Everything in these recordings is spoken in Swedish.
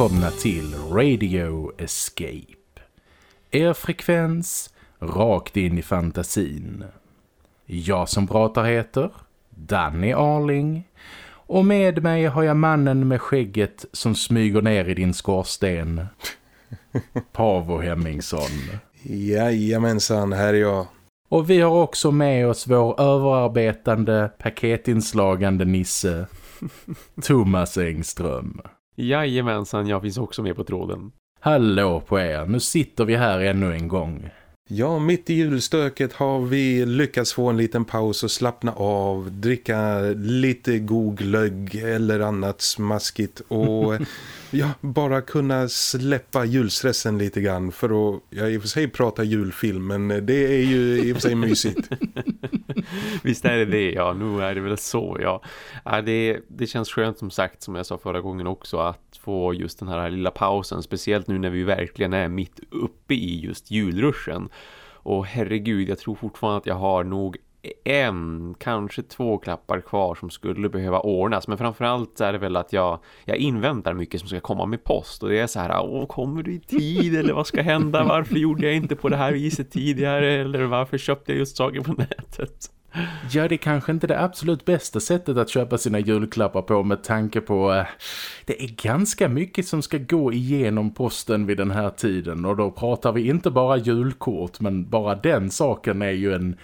Välkomna till Radio Escape. Er frekvens rakt in i fantasin. Jag som pratar heter Danny Arling och med mig har jag mannen med skägget som smyger ner i din skorsten. Pavo Hemmingsson. Jajamensan, här är jag. Och vi har också med oss vår överarbetande paketinslagande nisse Thomas Engström. Jajamensan, jag finns också med på tråden. Hallå på er, nu sitter vi här ännu en gång. Ja, mitt i julstöket har vi lyckats få en liten paus och slappna av, dricka lite god glögg eller annat smaskigt och ja, bara kunna släppa julstressen lite grann för att, ja i och för sig prata julfilm men det är ju i och för sig mysigt. Visst är det det, ja. Nu är det väl så, ja. ja det, det känns skönt som sagt, som jag sa förra gången också, att få just den här lilla pausen. Speciellt nu när vi verkligen är mitt uppe i just julruschen. Och herregud, jag tror fortfarande att jag har nog en, kanske två klappar kvar som skulle behöva ordnas. Men framförallt är det väl att jag, jag inväntar mycket som ska komma med post. Och det är så här, åh kommer du i tid eller vad ska hända? Varför gjorde jag inte på det här viset tidigare? Eller varför köpte jag just saker på nätet? Ja, det är kanske inte det absolut bästa sättet att köpa sina julklappar på med tanke på eh, det är ganska mycket som ska gå igenom posten vid den här tiden. Och då pratar vi inte bara julkort men bara den saken är ju en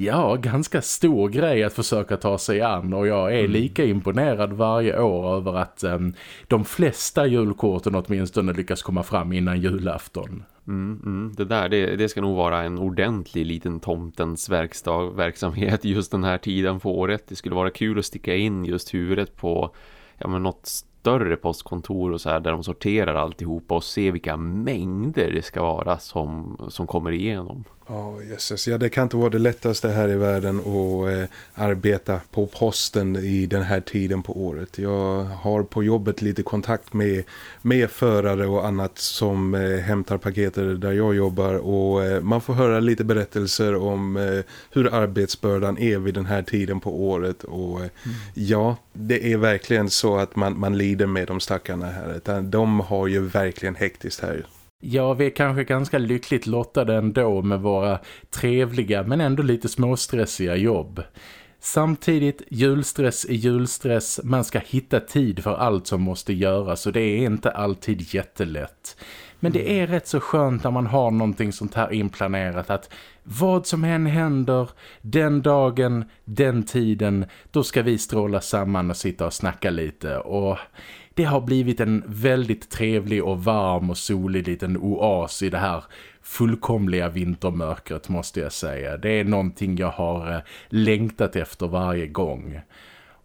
ja, ganska stor grej att försöka ta sig an och jag är mm. lika imponerad varje år över att um, de flesta julkorten åtminstone lyckas komma fram innan julafton. Mm, mm. Det där, det, det, ska nog vara en ordentlig liten tomtens verkstad, verksamhet just den här tiden på året. Det skulle vara kul att sticka in just huvudet på ja, men något större postkontor och så här där de sorterar alltihopa och se vilka mängder det ska vara som, som kommer igenom. Oh, Jesus. Ja, det kan inte vara det lättaste här i världen att eh, arbeta på posten i den här tiden på året. Jag har på jobbet lite kontakt med, med förare och annat som eh, hämtar paketer där jag jobbar och eh, man får höra lite berättelser om eh, hur arbetsbördan är vid den här tiden på året och eh, mm. ja, det är verkligen så att man, man lider med de stackarna här. De har ju verkligen hektiskt här Ja, vi är kanske ganska lyckligt lottade ändå med våra trevliga men ändå lite småstressiga jobb. Samtidigt, julstress är julstress. Man ska hitta tid för allt som måste göras och det är inte alltid jättelätt. Men det är rätt så skönt när man har någonting sånt här inplanerat att vad som än händer, den dagen, den tiden, då ska vi stråla samman och sitta och snacka lite. Och det har blivit en väldigt trevlig och varm och solig liten oas i det här fullkomliga vintermörkret måste jag säga. Det är någonting jag har eh, längtat efter varje gång.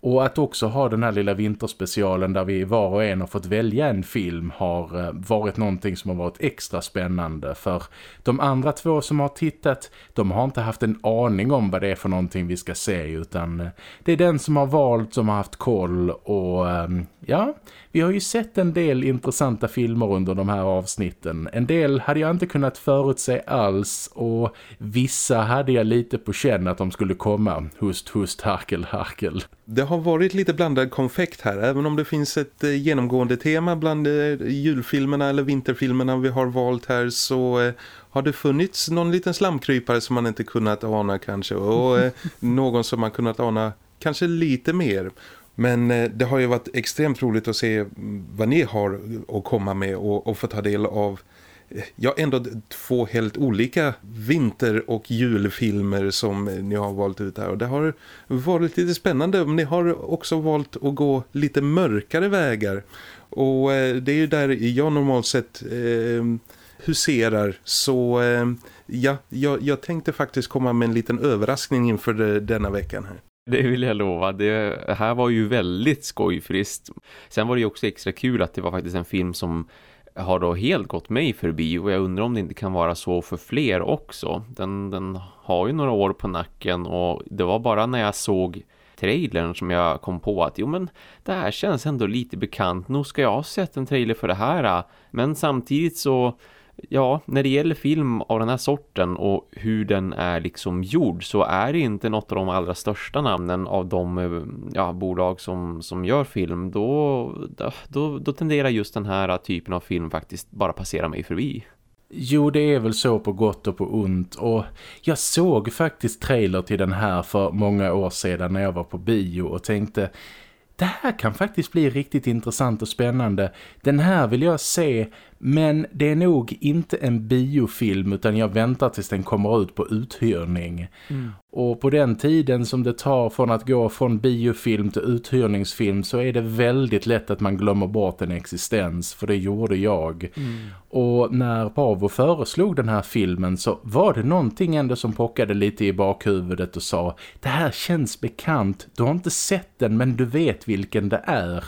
Och att också ha den här lilla vinterspecialen där vi var och en har fått välja en film har eh, varit någonting som har varit extra spännande. För de andra två som har tittat, de har inte haft en aning om vad det är för någonting vi ska se. Utan eh, det är den som har valt som har haft koll och ehm, ja, vi har ju sett en del intressanta filmer under de här avsnitten. En del hade jag inte kunnat förutse alls och vissa hade jag lite på känn att de skulle komma. Hust, hust, harkel, harkel. Det har varit lite blandad konfekt här. Även om det finns ett eh, genomgående tema bland eh, julfilmerna eller vinterfilmerna vi har valt här så eh, har det funnits någon liten slamkrypare som man inte kunnat ana kanske och någon som man kunnat ana kanske lite mer. Men det har ju varit extremt roligt att se vad ni har att komma med och, och få ta del av ja, ändå två helt olika vinter- och julfilmer som ni har valt ut här. Och det har varit lite spännande. Men ni har också valt att gå lite mörkare vägar. Och eh, det är ju där jag normalt sett eh, huserar. Så eh, ja, jag, jag tänkte faktiskt komma med en liten överraskning inför eh, denna veckan här. Det vill jag lova. Det här var ju väldigt skojfrist. Sen var det ju också extra kul att det var faktiskt en film som har då helt gått mig förbi och jag undrar om det inte kan vara så för fler också. Den, den har ju några år på nacken och det var bara när jag såg trailern som jag kom på att jo men det här känns ändå lite bekant. Nog ska jag ha sett en trailer för det här. Äh. Men samtidigt så ja, när det gäller film av den här sorten och hur den är liksom gjord så är det inte något av de allra största namnen av de eh, ja, bolag som, som gör film. Då, då, då tenderar just den här typen av film faktiskt bara passera mig förbi. Jo, det är väl så på gott och på ont och jag såg faktiskt trailer till den här för många år sedan när jag var på bio och tänkte det här kan faktiskt bli riktigt intressant och spännande. Den här vill jag se men det är nog inte en biofilm utan jag väntar tills den kommer ut på uthyrning. Mm. Och på den tiden som det tar från att gå från biofilm till uthyrningsfilm så är det väldigt lätt att man glömmer bort en existens. För det gjorde jag. Mm. Och när Pavo föreslog den här filmen så var det någonting ändå som pockade lite i bakhuvudet och sa Det här känns bekant, du har inte sett den men du vet vilken det är.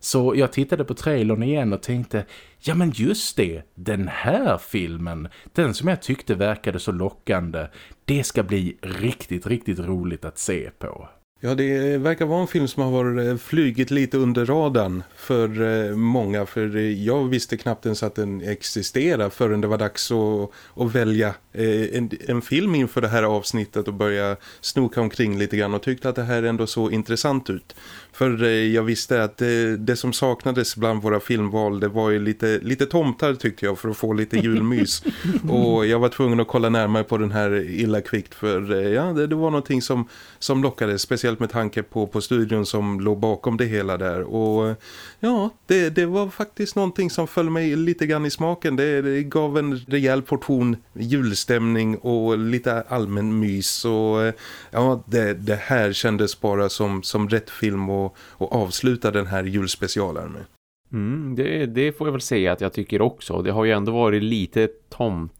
Så jag tittade på trailern igen och tänkte, ja men just det, den här filmen, den som jag tyckte verkade så lockande, det ska bli riktigt, riktigt roligt att se på. Ja, det verkar vara en film som har varit eh, flygit lite under radarn för eh, många. För eh, jag visste knappt ens att den existerar förrän det var dags att, att välja en, en, film inför det här avsnittet och börja snoka omkring lite grann och tyckte att det här ändå så intressant ut. För eh, jag visste att det, det, som saknades bland våra filmval det var ju lite, lite tomtar tyckte jag för att få lite julmys. och jag var tvungen att kolla närmare på den här illa kvickt för eh, ja, det, det, var någonting som, som lockade. Speciellt med tanke på, på studion som låg bakom det hela där. Och ja, det, det var faktiskt någonting som föll mig lite grann i smaken. Det, det gav en rejäl portion julstämning och lite allmän mys. Och ja, det, det här kändes bara som, som rätt film och och, avsluta den här julspecialen med. Mm, det, det får jag väl säga att jag tycker också. Det har ju ändå varit lite tomt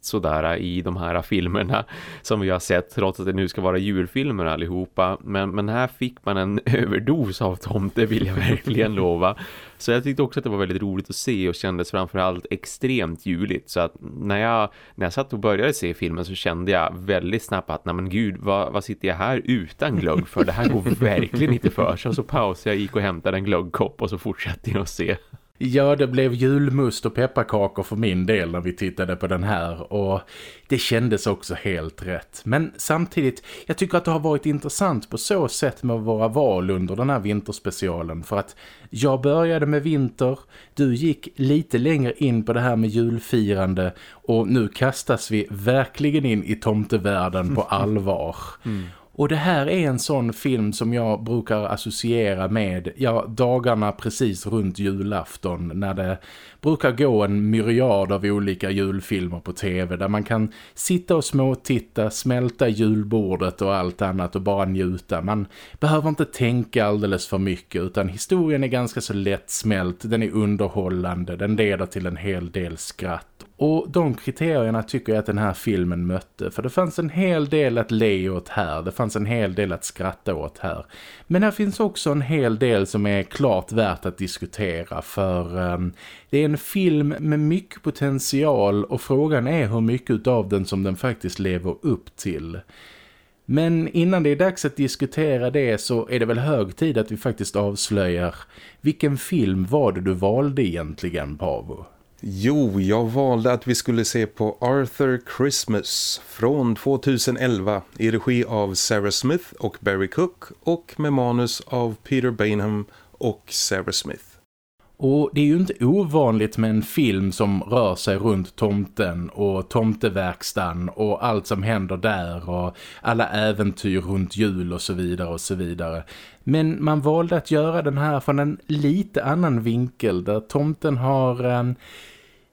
sådär i de här filmerna som vi har sett trots att det nu ska vara julfilmer allihopa. Men, men här fick man en överdos av tomte vill jag verkligen lova. Så jag tyckte också att det var väldigt roligt att se och kändes framförallt extremt juligt. Så att när jag, när jag satt och började se filmen så kände jag väldigt snabbt att nej men gud, vad, vad sitter jag här utan glögg för? Det här går verkligen inte för sig. Och så pausade jag, gick och hämtade en glöggkopp och så fortsatte jag att se. Ja, det blev julmust och pepparkakor för min del när vi tittade på den här och det kändes också helt rätt. Men samtidigt, jag tycker att det har varit intressant på så sätt med våra val under den här vinterspecialen för att jag började med vinter, du gick lite längre in på det här med julfirande och nu kastas vi verkligen in i tomtevärlden på allvar. Mm. Och det här är en sån film som jag brukar associera med ja, dagarna precis runt julafton när det brukar gå en myriad av olika julfilmer på tv där man kan sitta och småtitta, smälta julbordet och allt annat och bara njuta. Man behöver inte tänka alldeles för mycket utan historien är ganska så lättsmält, den är underhållande, den leder till en hel del skratt. Och de kriterierna tycker jag att den här filmen mötte. För det fanns en hel del att le åt här. Det fanns en hel del att skratta åt här. Men här finns också en hel del som är klart värt att diskutera. För um, det är en film med mycket potential och frågan är hur mycket av den som den faktiskt lever upp till. Men innan det är dags att diskutera det så är det väl hög tid att vi faktiskt avslöjar vilken film var det du valde egentligen, Pavo? Jo, jag valde att vi skulle se på Arthur Christmas från 2011 i regi av Sarah Smith och Barry Cook och med manus av Peter Bainham och Sarah Smith. Och det är ju inte ovanligt med en film som rör sig runt tomten och tomteverkstan och allt som händer där och alla äventyr runt jul och så vidare och så vidare. Men man valde att göra den här från en lite annan vinkel där tomten har en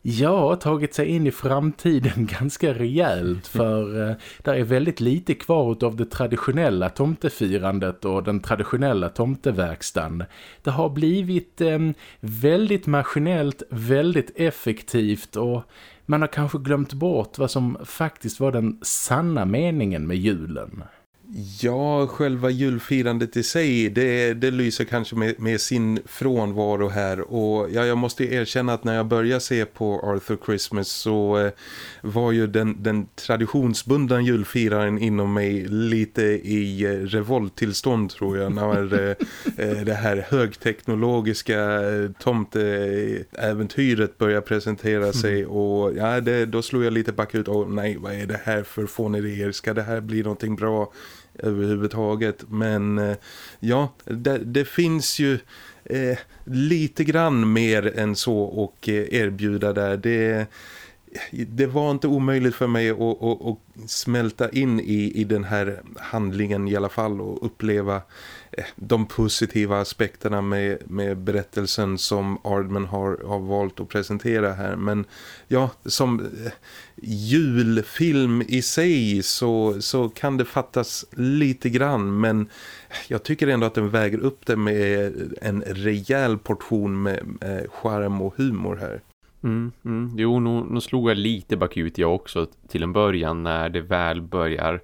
ja, tagit sig in i framtiden ganska rejält för eh, där är väldigt lite kvar av det traditionella tomtefirandet och den traditionella tomteverkstan. Det har blivit eh, väldigt maskinellt, väldigt effektivt och man har kanske glömt bort vad som faktiskt var den sanna meningen med julen. Ja, själva julfirandet i sig, det, det lyser kanske med, med, sin frånvaro här. Och ja, jag måste erkänna att när jag började se på Arthur Christmas så eh, var ju den, den traditionsbundna julfiraren inom mig lite i eh, revolttillstånd tror jag. När eh, eh det här högteknologiska eh, tomteäventyret började presentera sig. Mm. Och ja, det, då slog jag lite back ut. Åh nej, vad är det här för fånerier? Ska det här bli någonting bra? Överhuvudtaget. Men eh, ja, det, det, finns ju eh, lite grann mer än så att eh, erbjuda där. Det, det var inte omöjligt för mig att, att, att smälta in i, i den här handlingen i alla fall och uppleva eh, de positiva aspekterna med, med berättelsen som Ardman har, har valt att presentera här. Men ja, som eh, julfilm i sig så, så kan det fattas lite grann. Men jag tycker ändå att den väger upp det med en rejäl portion med, med charm och humor här. Mm, mm. Jo, nu, nu slog jag lite bakut jag också till en början när det väl börjar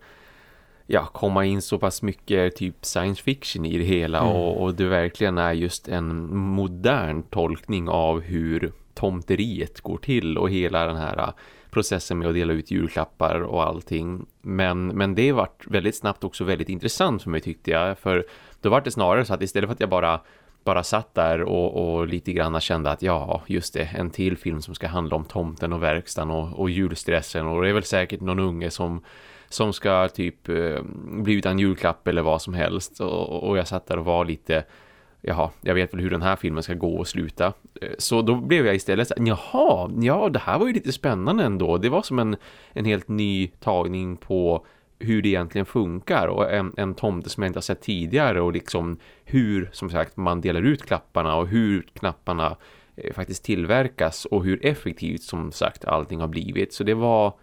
ja, komma in så pass mycket typ science fiction i det hela mm. och, och det verkligen är just en modern tolkning av hur tomteriet går till och hela den här äh, processen med att dela ut julklappar och allting. Men, men det vart väldigt snabbt också väldigt intressant för mig tyckte jag. För då var det snarare så att istället för att jag bara bara satt där och, och lite grann kände att ja, just det, en till film som ska handla om tomten och verkstaden och, och julstressen och det är väl säkert någon unge som som ska typ eh, bli utan julklapp eller vad som helst och, och jag satt där och var lite jaha, jag vet väl hur den här filmen ska gå och sluta. Eh, så då blev jag istället så jaha, ja det här var ju lite spännande ändå. Det var som en, en helt ny tagning på hur det egentligen funkar och en, en tomte som jag inte har sett tidigare och liksom hur som sagt man delar ut klapparna och hur knapparna eh, faktiskt tillverkas och hur effektivt som sagt allting har blivit. Så det var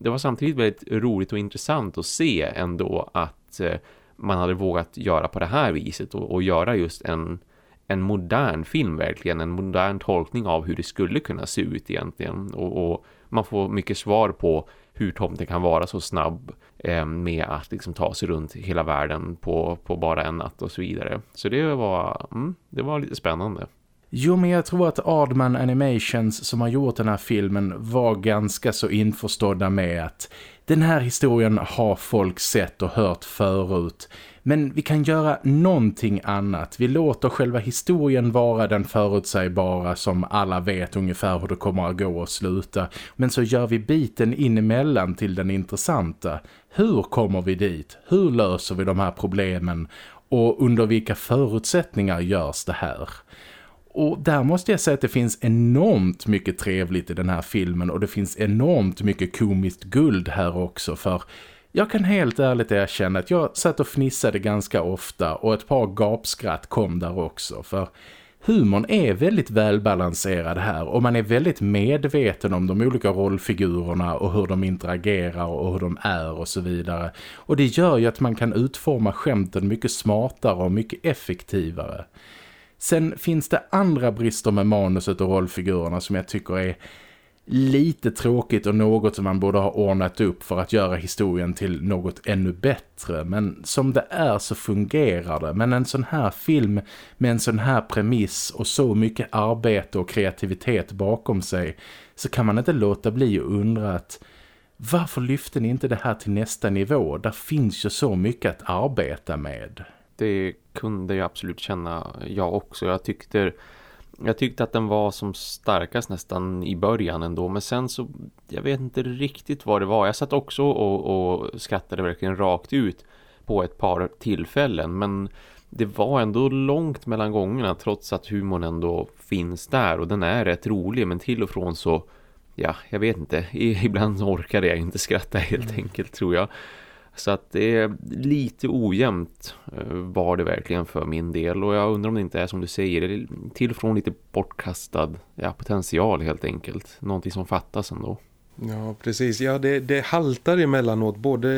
det var samtidigt väldigt roligt och intressant att se ändå att eh, man hade vågat göra på det här viset och, och göra just en, en modern film verkligen, en modern tolkning av hur det skulle kunna se ut egentligen och, och man får mycket svar på hur tomten kan vara så snabb Eh, med att liksom ta sig runt hela världen på, på bara en natt och så vidare. Så det var, mm, det var lite spännande. Jo, men jag tror att Ardman Animations som har gjort den här filmen var ganska så införstådda med att den här historien har folk sett och hört förut. Men vi kan göra någonting annat. Vi låter själva historien vara den förutsägbara som alla vet ungefär hur det kommer att gå och sluta. Men så gör vi biten in emellan till den intressanta. Hur kommer vi dit? Hur löser vi de här problemen? Och under vilka förutsättningar görs det här? Och där måste jag säga att det finns enormt mycket trevligt i den här filmen och det finns enormt mycket komiskt guld här också för jag kan helt ärligt erkänna att jag satt och fnissade ganska ofta och ett par gapskratt kom där också för humorn är väldigt välbalanserad här och man är väldigt medveten om de olika rollfigurerna och hur de interagerar och hur de är och så vidare. Och det gör ju att man kan utforma skämten mycket smartare och mycket effektivare. Sen finns det andra brister med manuset och rollfigurerna som jag tycker är lite tråkigt och något som man borde ha ordnat upp för att göra historien till något ännu bättre. Men som det är så fungerar det. Men en sån här film med en sån här premiss och så mycket arbete och kreativitet bakom sig så kan man inte låta bli att undra att varför lyfte ni inte det här till nästa nivå? Där finns ju så mycket att arbeta med det kunde jag absolut känna jag också. Jag tyckte, jag tyckte att den var som starkast nästan i början ändå. Men sen så, jag vet inte riktigt vad det var. Jag satt också och, och skrattade verkligen rakt ut på ett par tillfällen. Men det var ändå långt mellan gångerna trots att humorn ändå finns där. Och den är rätt rolig men till och från så, ja jag vet inte. Ibland orkade jag inte skratta helt mm. enkelt tror jag. Så att det är lite ojämnt eh, var det verkligen för min del. Och jag undrar om det inte är som du säger, det är till och från lite bortkastad ja, potential helt enkelt. Någonting som fattas ändå. Ja, precis. Ja, det, det haltar emellanåt både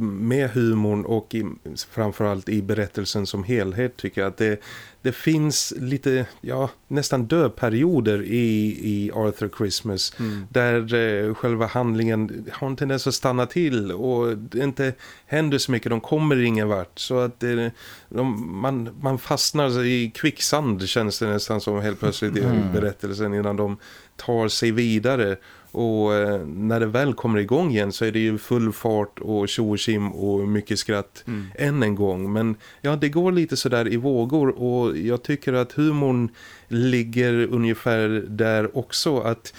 med humorn och i, framförallt i berättelsen som helhet tycker jag att det, det finns lite, ja, nästan döperioder i, i Arthur Christmas mm. där eh, själva handlingen har en tendens att stanna till och det inte händer så mycket, de kommer ingen vart så att det, de, man, man fastnar i kvicksand känns det nästan som helt plötsligt i mm. berättelsen innan de tar sig vidare och eh, när det väl kommer igång igen så är det ju full fart och tjosim och mycket skratt mm. än en gång. Men ja, det går lite sådär i vågor och jag tycker att humorn ligger ungefär där också. Att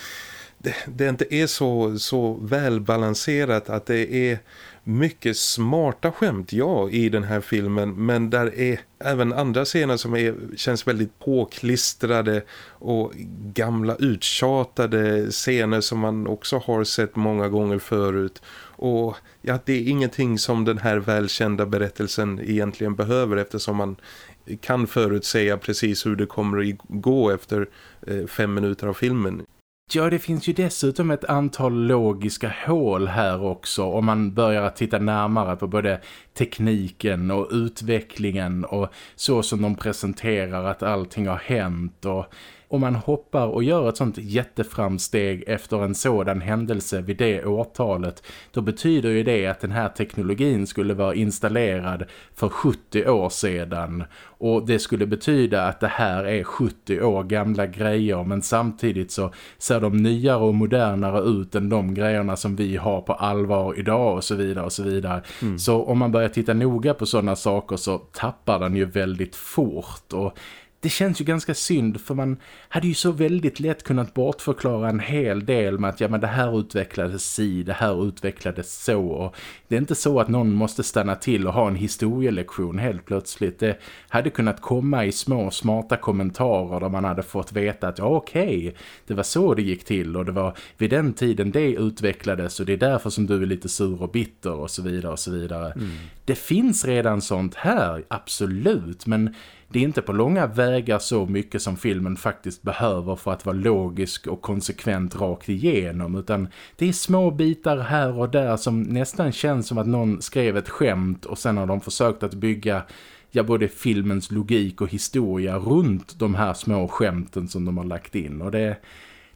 det, det inte är så, så välbalanserat att det är mycket smarta skämt, ja, i den här filmen. Men där är även andra scener som är, känns väldigt påklistrade och gamla uttjatade scener som man också har sett många gånger förut. Och ja, det är ingenting som den här välkända berättelsen egentligen behöver eftersom man kan förutsäga precis hur det kommer att gå efter eh, fem minuter av filmen. Ja, det finns ju dessutom ett antal logiska hål här också om man börjar titta närmare på både tekniken och utvecklingen och så som de presenterar att allting har hänt och om man hoppar och gör ett sånt jätteframsteg efter en sådan händelse vid det årtalet då betyder ju det att den här teknologin skulle vara installerad för 70 år sedan och det skulle betyda att det här är 70 år gamla grejer men samtidigt så ser de nyare och modernare ut än de grejerna som vi har på allvar idag och så vidare och så vidare. Mm. Så om man börjar titta noga på sådana saker så tappar den ju väldigt fort och det känns ju ganska synd för man hade ju så väldigt lätt kunnat bortförklara en hel del med att ja men det här utvecklades si, det här utvecklades så och det är inte så att någon måste stanna till och ha en historielektion helt plötsligt. Det hade kunnat komma i små smarta kommentarer där man hade fått veta att ja okej, okay, det var så det gick till och det var vid den tiden det utvecklades och det är därför som du är lite sur och bitter och så vidare och så vidare. Mm. Det finns redan sånt här, absolut, men det är inte på långa vägar så mycket som filmen faktiskt behöver för att vara logisk och konsekvent rakt igenom utan det är små bitar här och där som nästan känns som att någon skrev ett skämt och sen har de försökt att bygga ja, både filmens logik och historia runt de här små skämten som de har lagt in och det,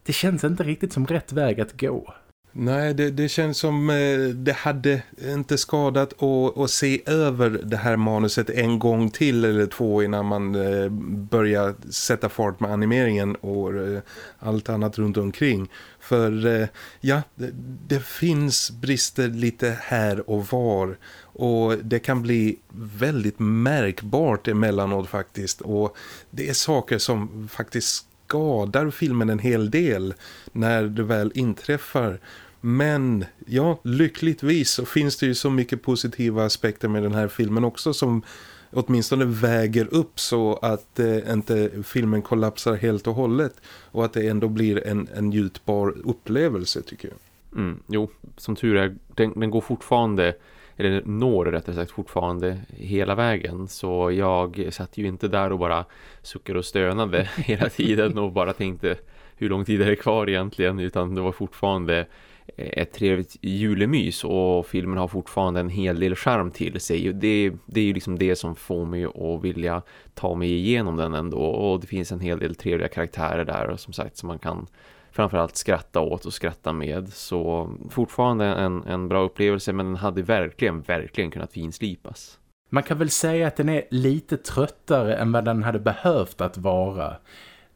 det känns inte riktigt som rätt väg att gå. Nej, det, det, känns som eh, det hade inte skadat att, att, se över det här manuset en gång till eller två innan man eh, börjar sätta fart med animeringen och eh, allt annat runt omkring. För ja, det, det, finns brister lite här och var och det kan bli väldigt märkbart emellanåt faktiskt och det är saker som faktiskt skadar filmen en hel del när det väl inträffar men ja, lyckligtvis så finns det ju så mycket positiva aspekter med den här filmen också som åtminstone väger upp så att eh, inte filmen kollapsar helt och hållet och att det ändå blir en, en njutbar upplevelse tycker jag. Mm, jo, som tur är, den, den går fortfarande eller når rättare sagt fortfarande hela vägen så jag satt ju inte där och bara suckade och stönade hela tiden och bara tänkte hur lång tid är det kvar egentligen utan det var fortfarande Eh, ett trevligt julemys och filmen har fortfarande en hel del charm till sig. Det, det är ju liksom det som får mig att vilja ta mig igenom den ändå och det finns en hel del trevliga karaktärer där och som sagt som man kan framförallt skratta åt och skratta med. Så fortfarande en, en bra upplevelse men den hade verkligen, verkligen kunnat finslipas. Man kan väl säga att den är lite tröttare än vad den hade behövt att vara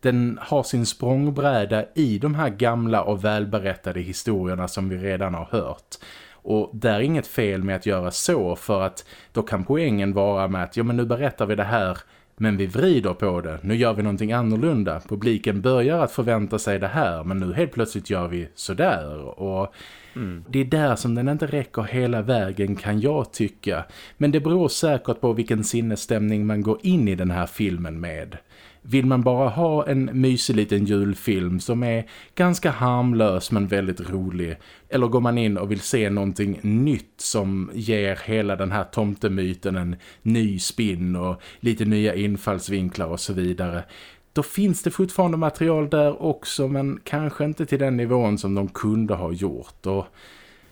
den har sin språngbräda i de här gamla och välberättade historierna som vi redan har hört. Och det är inget fel med att göra så för att då kan poängen vara med att ja men nu berättar vi det här men vi vrider på det. Nu gör vi någonting annorlunda. Publiken börjar att förvänta sig det här men nu helt plötsligt gör vi sådär. Och mm. det är där som den inte räcker hela vägen kan jag tycka. Men det beror säkert på vilken sinnesstämning man går in i den här filmen med. Vill man bara ha en mysig liten julfilm som är ganska harmlös men väldigt rolig? Eller går man in och vill se någonting nytt som ger hela den här tomtemyten en ny spinn och lite nya infallsvinklar och så vidare? då finns det fortfarande material där också men kanske inte till den nivån som de kunde ha gjort och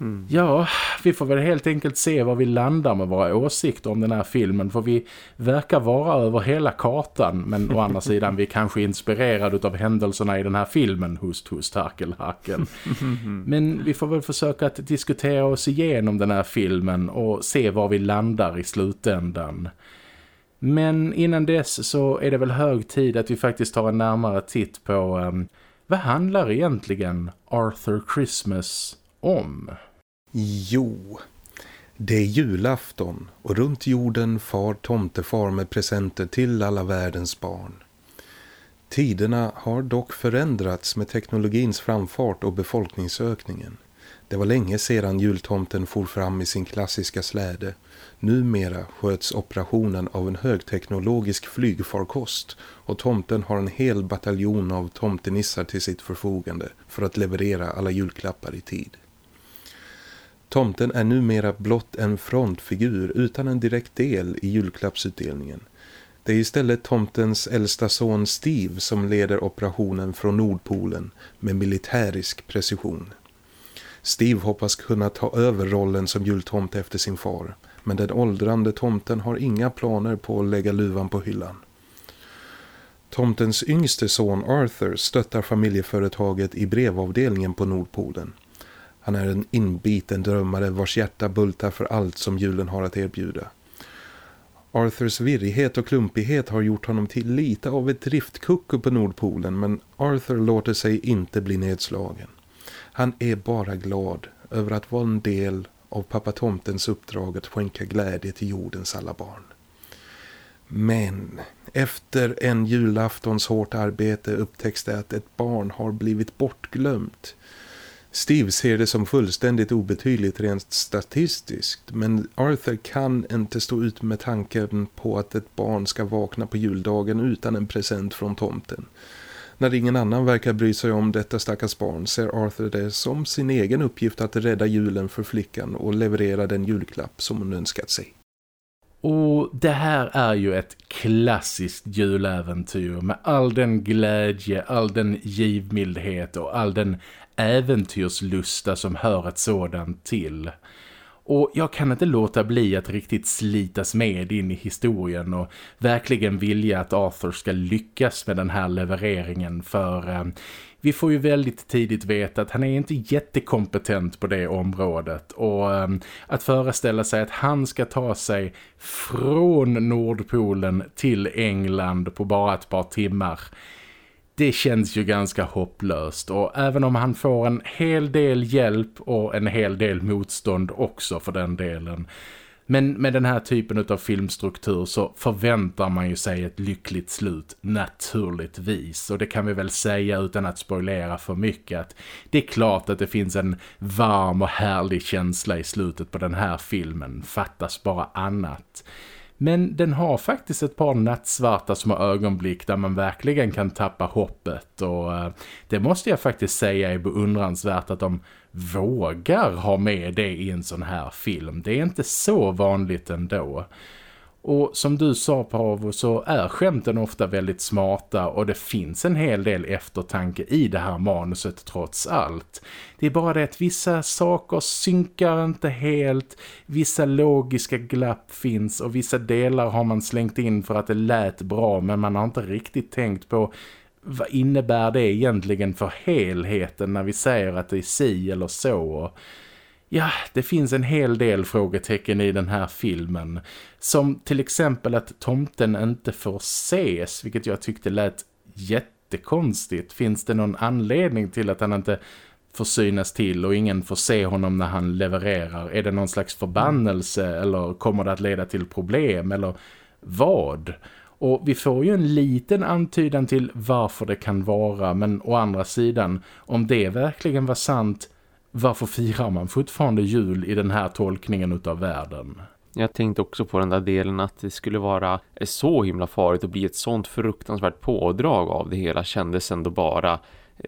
Mm. Ja, vi får väl helt enkelt se var vi landar med våra åsikter om den här filmen. För vi verkar vara över hela kartan. Men å andra sidan, vi är kanske inspirerade av händelserna i den här filmen. Hust, hust, harkel, harkel. Men vi får väl försöka att diskutera oss igenom den här filmen. Och se var vi landar i slutändan. Men innan dess så är det väl hög tid att vi faktiskt tar en närmare titt på... Um, vad handlar egentligen Arthur Christmas om? Jo, det är julafton och runt jorden far tomtefar med presenter till alla världens barn. Tiderna har dock förändrats med teknologins framfart och befolkningsökningen. Det var länge sedan jultomten for fram i sin klassiska släde. Numera sköts operationen av en högteknologisk flygfarkost och tomten har en hel bataljon av tomtenissar till sitt förfogande för att leverera alla julklappar i tid. Tomten är numera blott en frontfigur utan en direkt del i julklappsutdelningen. Det är istället tomtens äldsta son Steve som leder operationen från Nordpolen med militärisk precision. Steve hoppas kunna ta över rollen som jultomte efter sin far, men den åldrande tomten har inga planer på att lägga luvan på hyllan. Tomtens yngste son Arthur stöttar familjeföretaget i brevavdelningen på Nordpolen. Han är en inbiten drömmare vars hjärta bultar för allt som julen har att erbjuda. Arthurs virrighet och klumpighet har gjort honom till lite av ett driftkucku på Nordpolen men Arthur låter sig inte bli nedslagen. Han är bara glad över att vara en del av pappa tomtens uppdrag att skänka glädje till jordens alla barn. Men efter en julaftons hårt arbete upptäcks det att ett barn har blivit bortglömt. Steve ser det som fullständigt obetydligt rent statistiskt men Arthur kan inte stå ut med tanken på att ett barn ska vakna på juldagen utan en present från tomten. När ingen annan verkar bry sig om detta stackars barn ser Arthur det som sin egen uppgift att rädda julen för flickan och leverera den julklapp som hon önskat sig. Och det här är ju ett klassiskt juläventyr med all den glädje, all den givmildhet och all den äventyrslusta som hör ett sådant till. Och jag kan inte låta bli att riktigt slitas med in i historien och verkligen vilja att Arthur ska lyckas med den här levereringen för eh, vi får ju väldigt tidigt veta att han är inte jättekompetent på det området och eh, att föreställa sig att han ska ta sig från Nordpolen till England på bara ett par timmar det känns ju ganska hopplöst och även om han får en hel del hjälp och en hel del motstånd också för den delen. Men med den här typen av filmstruktur så förväntar man ju sig ett lyckligt slut naturligtvis. Och det kan vi väl säga utan att spoilera för mycket att det är klart att det finns en varm och härlig känsla i slutet på den här filmen. Fattas bara annat. Men den har faktiskt ett par nattsvarta små ögonblick där man verkligen kan tappa hoppet och eh, det måste jag faktiskt säga är beundransvärt att de vågar ha med det i en sån här film. Det är inte så vanligt ändå. Och som du sa Pavo så är skämten ofta väldigt smarta och det finns en hel del eftertanke i det här manuset trots allt. Det är bara det att vissa saker synkar inte helt, vissa logiska glapp finns och vissa delar har man slängt in för att det lät bra men man har inte riktigt tänkt på vad innebär det egentligen för helheten när vi säger att det är si eller så Ja, det finns en hel del frågetecken i den här filmen. Som till exempel att tomten inte får ses, vilket jag tyckte lät jättekonstigt. Finns det någon anledning till att han inte får synas till och ingen får se honom när han levererar? Är det någon slags förbannelse eller kommer det att leda till problem eller vad? Och vi får ju en liten antydan till varför det kan vara men å andra sidan, om det verkligen var sant varför firar man fortfarande jul i den här tolkningen av världen? Jag tänkte också på den där delen att det skulle vara eh, så himla farligt att bli ett sånt fruktansvärt pådrag av det hela kändes ändå bara eh,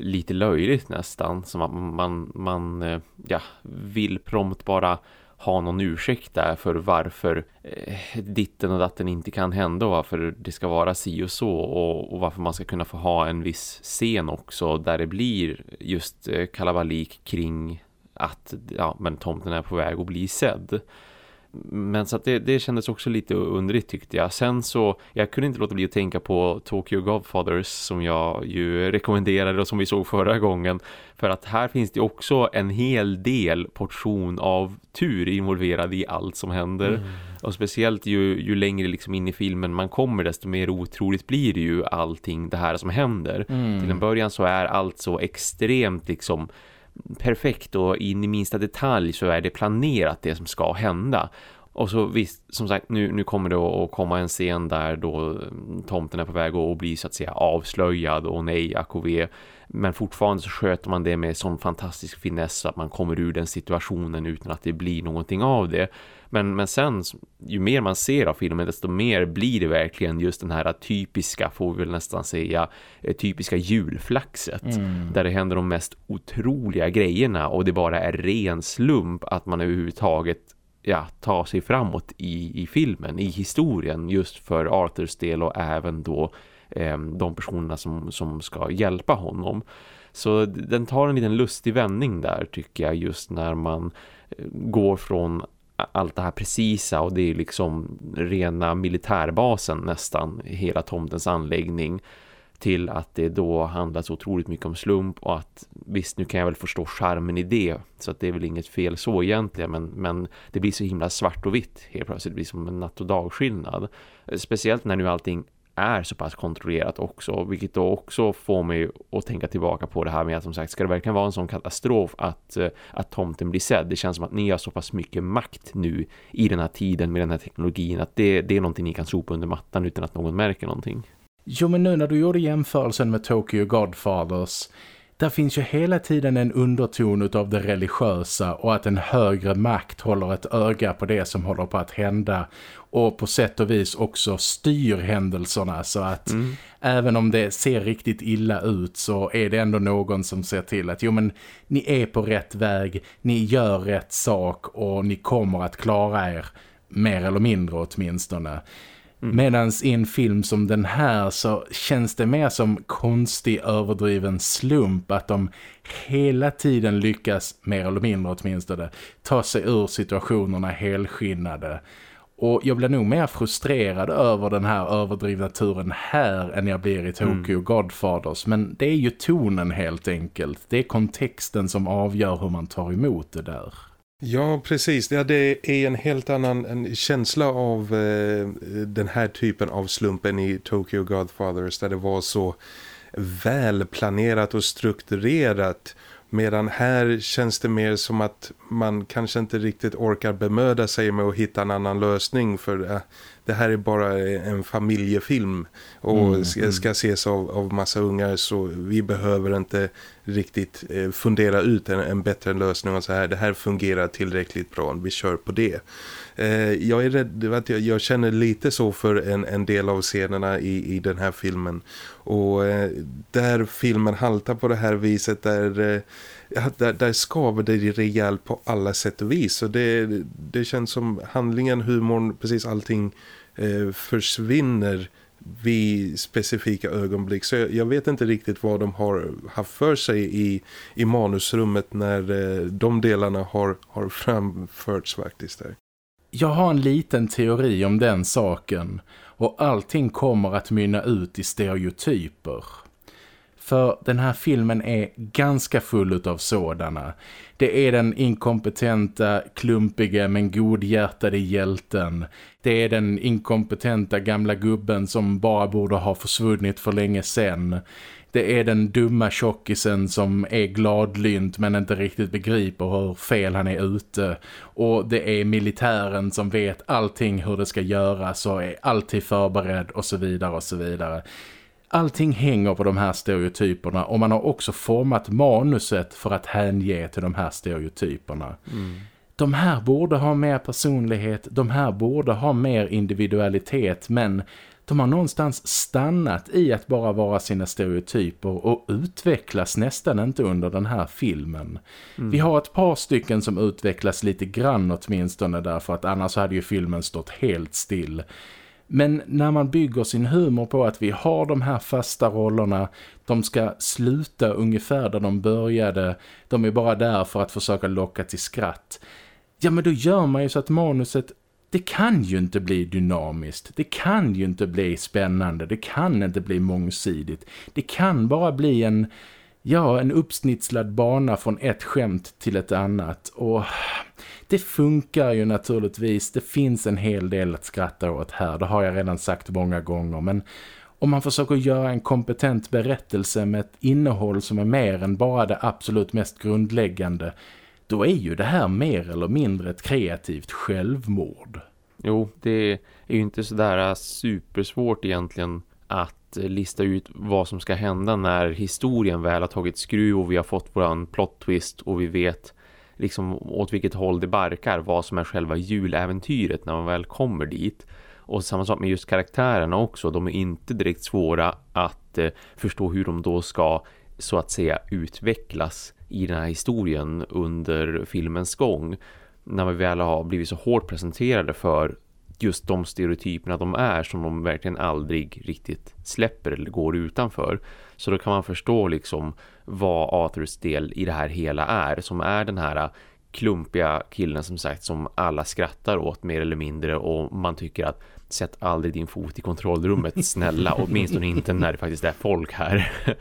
lite löjligt nästan som att man, man eh, ja, vill prompt bara ha någon ursäkt där för varför eh, ditten och datten inte kan hända och varför det ska vara si och så och, och, varför man ska kunna få ha en viss scen också där det blir just eh, kalabalik kring att ja, men tomten är på väg att bli sedd. Men så att det, det kändes också lite underligt tyckte jag. Sen så, jag kunde inte låta bli att tänka på Tokyo Godfathers som jag ju rekommenderade och som vi såg förra gången. För att här finns det också en hel del portion av tur involverad i allt som händer. Mm. Och speciellt ju, ju längre liksom in i filmen man kommer desto mer otroligt blir det ju allting det här som händer. Mm. Till en början så är allt så extremt liksom perfekt och in i minsta detalj så är det planerat det som ska hända. Och så visst, som sagt, nu, nu kommer det att komma en scen där då mm, tomten är på väg att bli så att säga avslöjad och nej, AKV. Men fortfarande så sköter man det med sån fantastisk finess att man kommer ur den situationen utan att det blir någonting av det. Men, men sen, ju mer man ser av filmen desto mer blir det verkligen just den här typiska, får vi väl nästan säga, eh, typiska julflaxet. Mm. Där det händer de mest otroliga grejerna och det bara är ren slump att man överhuvudtaget ja, tar sig framåt i, i filmen, i historien just för Arthurs del och även då eh, de personerna som, som ska hjälpa honom. Så den tar en liten lustig vändning där tycker jag just när man eh, går från allt det här precisa och det är liksom rena militärbasen nästan hela tomtens anläggning till att det då handlar så otroligt mycket om slump och att visst nu kan jag väl förstå charmen i det så att det är väl inget fel så egentligen men, men det blir så himla svart och vitt helt plötsligt, det blir som en natt- och dagskillnad. Speciellt när nu allting är så pass kontrollerat också vilket då också får mig att tänka tillbaka på det här med att som sagt ska det verkligen vara en sån katastrof att, eh, att tomten blir sedd det känns som att ni har så pass mycket makt nu i den här tiden med den här teknologin att det, det är någonting ni kan sopa under mattan utan att någon märker någonting. Jo men nu när du gjorde jämförelsen med Tokyo Godfathers där finns ju hela tiden en underton av det religiösa och att en högre makt håller ett öga på det som håller på att hända och på sätt och vis också styr händelserna så att mm. även om det ser riktigt illa ut så är det ändå någon som ser till att jo men ni är på rätt väg, ni gör rätt sak och ni kommer att klara er mer eller mindre åtminstone. Mm. Medan i en film som den här så känns det mer som konstig överdriven slump att de hela tiden lyckas, mer eller mindre åtminstone, ta sig ur situationerna helskinnade. Och jag blir nog mer frustrerad över den här överdrivna turen här än jag blir i Tokyo mm. Godfathers. Men det är ju tonen helt enkelt. Det är kontexten som avgör hur man tar emot det där. Ja, precis. Ja, det är en helt annan en känsla av eh, den här typen av slumpen i Tokyo Godfathers där det var så välplanerat och strukturerat Medan här känns det mer som att man kanske inte riktigt orkar bemöda sig med att hitta en annan lösning för eh, det här är bara en familjefilm och mm, ska, mm. ska ses av, av massa ungar så vi behöver inte riktigt eh, fundera ut en, en bättre lösning och så här. Det här fungerar tillräckligt bra, vi kör på det. Eh, jag är rädd att jag, jag, känner lite så för en, en del av scenerna i, i den här filmen. Och eh, där filmen haltar på det här viset där, där, där skaver det rejält på alla sätt och vis. Och det, det känns som handlingen, humorn, precis allting Eh, försvinner vid specifika ögonblick. Så jag, jag, vet inte riktigt vad de har haft för sig i, i manusrummet när eh, de delarna har, har framförts faktiskt där. Jag har en liten teori om den saken och allting kommer att mynna ut i stereotyper. För den här filmen är ganska full av sådana. Det är den inkompetenta, klumpiga men godhjärtade hjälten. Det är den inkompetenta gamla gubben som bara borde ha försvunnit för länge sedan. Det är den dumma tjockisen som är gladlynt men inte riktigt begriper hur fel han är ute. Och det är militären som vet allting hur det ska göras och är alltid förberedd och så vidare och så vidare. Allting hänger på de här stereotyperna och man har också format manuset för att hänge till de här stereotyperna. Mm. De här borde ha mer personlighet, de här borde ha mer individualitet men de har någonstans stannat i att bara vara sina stereotyper och utvecklas nästan inte under den här filmen. Mm. Vi har ett par stycken som utvecklas lite grann åtminstone därför att annars hade ju filmen stått helt still. Men när man bygger sin humor på att vi har de här fasta rollerna, de ska sluta ungefär där de började, de är bara där för att försöka locka till skratt. Ja men då gör man ju så att manuset, det kan ju inte bli dynamiskt, det kan ju inte bli spännande, det kan inte bli mångsidigt. Det kan bara bli en, ja en uppsnitslad bana från ett skämt till ett annat och det funkar ju naturligtvis. Det finns en hel del att skratta åt här. Det har jag redan sagt många gånger. Men om man försöker göra en kompetent berättelse med ett innehåll som är mer än bara det absolut mest grundläggande då är ju det här mer eller mindre ett kreativt självmord. Jo, det är ju inte sådär supersvårt egentligen att lista ut vad som ska hända när historien väl har tagit skruv och vi har fått våran plot twist och vi vet liksom åt vilket håll det barkar, vad som är själva juläventyret när man väl kommer dit. Och samma sak med just karaktärerna också, de är inte direkt svåra att eh, förstå hur de då ska så att säga utvecklas i den här historien under filmens gång. När vi väl har blivit så hårt presenterade för just de stereotyperna de är som de verkligen aldrig riktigt släpper eller går utanför. Så då kan man förstå liksom vad Arthurs del i det här hela är. Som är den här klumpiga killen som sagt som alla skrattar åt mer eller mindre och man tycker att sätt aldrig din fot i kontrollrummet snälla åtminstone inte när det faktiskt är folk här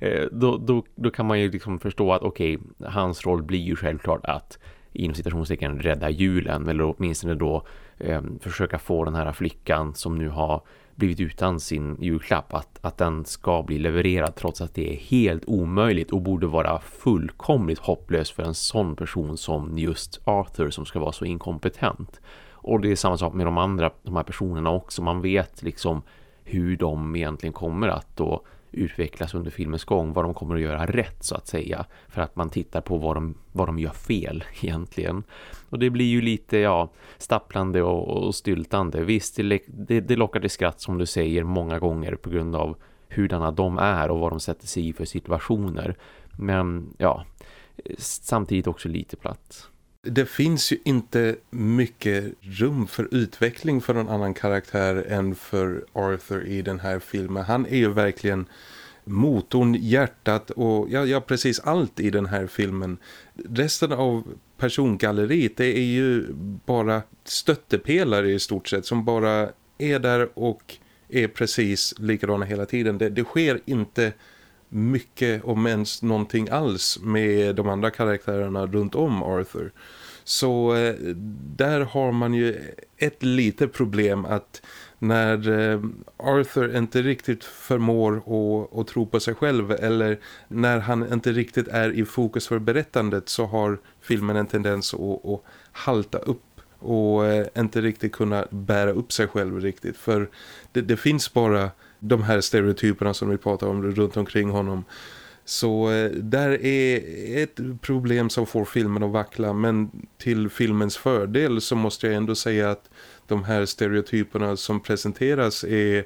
eh, då, då, då kan man ju liksom förstå att okej, okay, hans roll blir ju självklart att inom citationstecken rädda julen eller åtminstone då eh, försöka få den här flickan som nu har blivit utan sin julklapp att, att den ska bli levererad trots att det är helt omöjligt och borde vara fullkomligt hopplöst för en sån person som just Arthur som ska vara så inkompetent. Och det är samma sak med de andra de här personerna också. Man vet liksom hur de egentligen kommer att då utvecklas under filmens gång, vad de kommer att göra rätt så att säga för att man tittar på vad de, vad de gör fel egentligen. Och det blir ju lite ja, stapplande och, och styltande. Visst, det, det, det lockar till skratt som du säger många gånger på grund av hurdana de är och vad de sätter sig i för situationer. Men ja, samtidigt också lite platt. Det finns ju inte mycket rum för utveckling för någon annan karaktär än för Arthur i den här filmen. Han är ju verkligen motorn, hjärtat och ja, ja, precis allt i den här filmen. Resten av persongalleriet det är ju bara stöttepelare i stort sett som bara är där och är precis likadana hela tiden. Det, det sker inte mycket om ens någonting alls med de andra karaktärerna runt om Arthur. Så eh, där har man ju ett litet problem att när eh, Arthur inte riktigt förmår att, att tro på sig själv eller när han inte riktigt är i fokus för berättandet så har filmen en tendens att, att halta upp och eh, inte riktigt kunna bära upp sig själv riktigt för det, det finns bara de här stereotyperna som vi pratar om runt omkring honom. Så eh, där är ett problem som får filmen att vackla. Men till filmens fördel så måste jag ändå säga att de här stereotyperna som presenteras är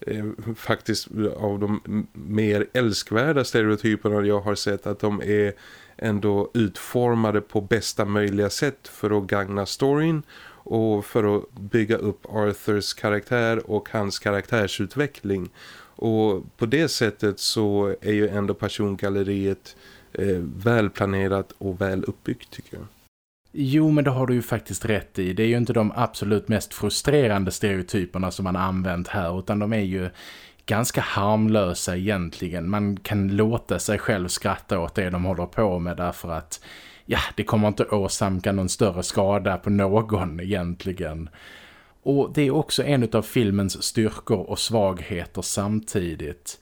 eh, faktiskt av de mer älskvärda stereotyperna jag har sett. Att de är ändå utformade på bästa möjliga sätt för att gagna storyn och för att bygga upp Arthurs karaktär och hans karaktärsutveckling. Och på det sättet så är ju ändå persongalleriet eh, välplanerat och väl uppbyggt tycker jag. Jo, men det har du ju faktiskt rätt i. Det är ju inte de absolut mest frustrerande stereotyperna som man använt här utan de är ju ganska harmlösa egentligen. Man kan låta sig själv skratta åt det de håller på med därför att ja, det kommer inte åsamka någon större skada på någon egentligen. Och det är också en av filmens styrkor och svagheter samtidigt.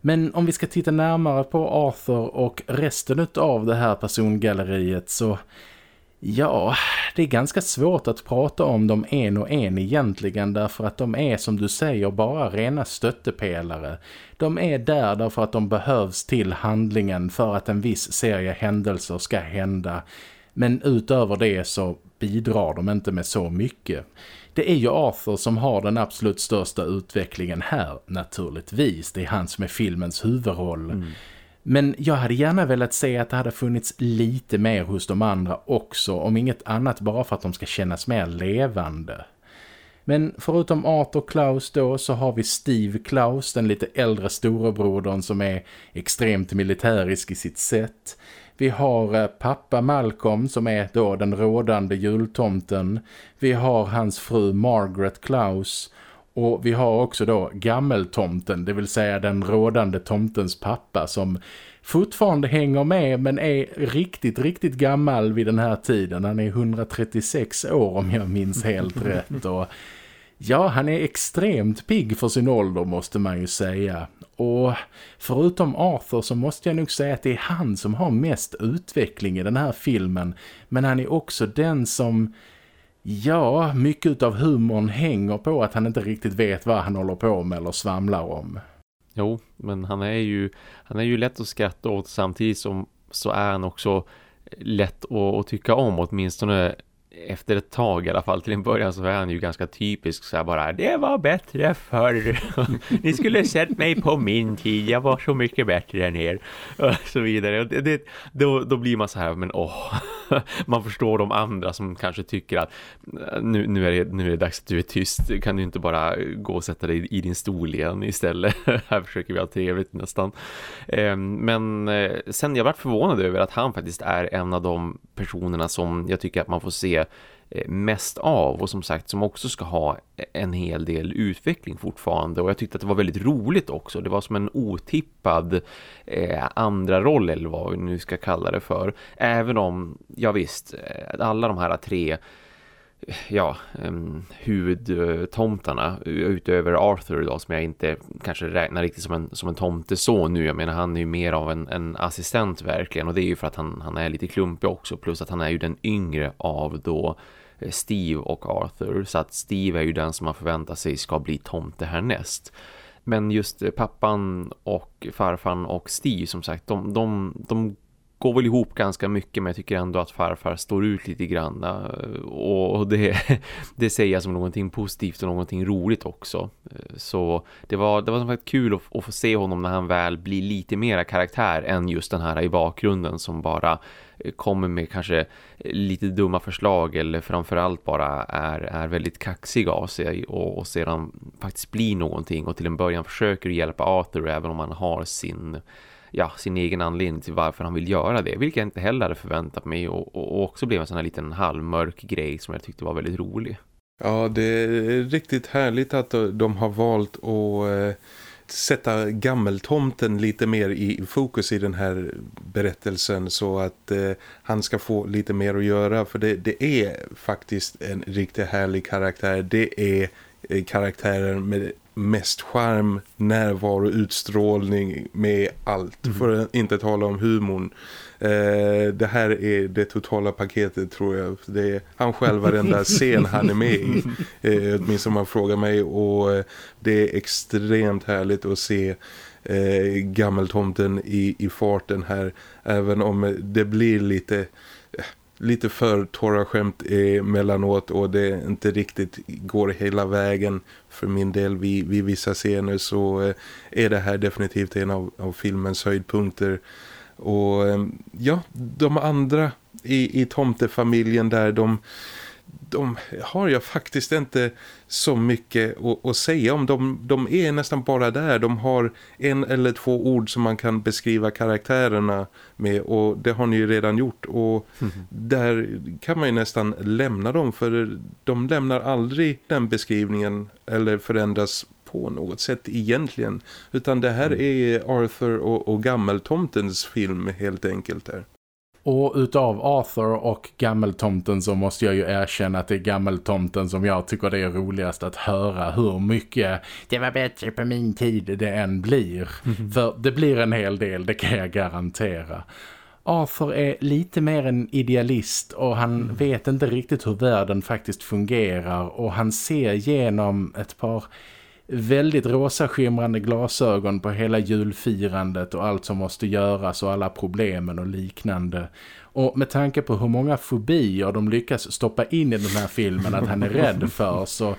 Men om vi ska titta närmare på Arthur och resten av det här persongalleriet så Ja, det är ganska svårt att prata om dem en och en egentligen därför att de är som du säger bara rena stöttepelare. De är där därför att de behövs till handlingen för att en viss serie händelser ska hända. Men utöver det så bidrar de inte med så mycket. Det är ju Arthur som har den absolut största utvecklingen här naturligtvis. Det är han som är filmens huvudroll. Mm. Men jag hade gärna velat se att det hade funnits lite mer hos de andra också. Om inget annat bara för att de ska kännas mer levande. Men förutom Arthur Klaus då så har vi Steve Klaus, den lite äldre storebrodern som är extremt militärisk i sitt sätt. Vi har eh, pappa Malcolm som är då den rådande jultomten. Vi har hans fru Margaret Klaus och vi har också då gammeltomten, det vill säga den rådande tomtens pappa som fortfarande hänger med men är riktigt, riktigt gammal vid den här tiden. Han är 136 år om jag minns helt rätt och ja, han är extremt pigg för sin ålder måste man ju säga. Och förutom Arthur så måste jag nog säga att det är han som har mest utveckling i den här filmen. Men han är också den som Ja, mycket av humorn hänger på att han inte riktigt vet vad han håller på med eller svamlar om. Jo, men han är ju, han är ju lätt att skratta åt samtidigt som så är han också lätt att, att tycka om åtminstone efter ett tag i alla fall till en början så är han ju ganska typisk så här bara det var bättre förr. Ni skulle sett mig på min tid. Jag var så mycket bättre än er. Och så vidare. Och det, det, då, då blir man så här men åh. Man förstår de andra som kanske tycker att nu, nu, är det, nu är det dags att du är tyst. Kan du inte bara gå och sätta dig i din stol igen istället? Här försöker vi ha trevligt nästan. Ehm, men eh, sen jag varit förvånad över att han faktiskt är en av de personerna som jag tycker att man får se Eh, mest av och som sagt som också ska ha en hel del utveckling fortfarande och jag tyckte att det var väldigt roligt också. Det var som en otippad eh, andra roll eller vad vi nu ska kalla det för. Även om, ja visst, eh, alla de här tre ja, um, huvudtomtarna utöver Arthur då som jag inte kanske räknar riktigt som en, som en tomteson nu. Jag menar han är ju mer av en, en assistent verkligen och det är ju för att han, han är lite klumpig också plus att han är ju den yngre av då eh, Steve och Arthur så att Steve är ju den som man förväntar sig ska bli tomte härnäst. Men just eh, pappan och farfan och Steve som sagt, de, de, de går väl ihop ganska mycket men jag tycker ändå att farfar står ut lite grann eh, och det, det säger jag som någonting positivt och någonting roligt också. Eh, så det var, det var som sagt kul att, att få se honom när han väl blir lite mera karaktär än just den här i bakgrunden som bara eh, kommer med kanske lite dumma förslag eller framförallt bara är, är väldigt kaxig av sig och, och sedan faktiskt blir någonting och till en början försöker hjälpa Arthur även om han har sin ja, sin egen anledning till varför han vill göra det. Vilket jag inte heller hade förväntat mig och, och, och också blev en sån här liten halvmörk grej som jag tyckte var väldigt rolig. Ja, det är riktigt härligt att de har valt att eh, sätta gammeltomten lite mer i fokus i den här berättelsen så att eh, han ska få lite mer att göra för det, det är faktiskt en riktigt härlig karaktär. Det är eh, karaktären med mest charm, närvaro, utstrålning med allt. Mm. För att inte tala om humorn. Eh, det här är det totala paketet tror jag. Det är han själv varenda scen han är med i. Eh, åtminstone man frågar mig. Och eh, det är extremt härligt att se eh, gammeltomten i, i farten här. Även om det blir lite lite för torra skämt emellanåt och det inte riktigt går hela vägen för min del vid, vid vissa scener så eh, är det här definitivt en av, av filmens höjdpunkter. Och eh, ja, de andra i, i tomtefamiljen där de de har jag faktiskt inte så mycket att, att, säga om. De, de är nästan bara där. De har en eller två ord som man kan beskriva karaktärerna med och det har ni ju redan gjort. Och mm. där kan man ju nästan lämna dem för de lämnar aldrig den beskrivningen eller förändras på något sätt egentligen. Utan det här mm. är Arthur och, och Gammeltomtens film helt enkelt här. Och utav Arthur och Gammeltomten så måste jag ju erkänna att det är Gammeltomten som jag tycker det är roligast att höra hur mycket det var bättre på min tid det än blir. Mm. För det blir en hel del, det kan jag garantera. Arthur är lite mer en idealist och han mm. vet inte riktigt hur världen faktiskt fungerar och han ser genom ett par väldigt rosa skimrande glasögon på hela julfirandet och allt som måste göras och alla problemen och liknande. Och med tanke på hur många fobier de lyckas stoppa in i den här filmen att han är rädd för så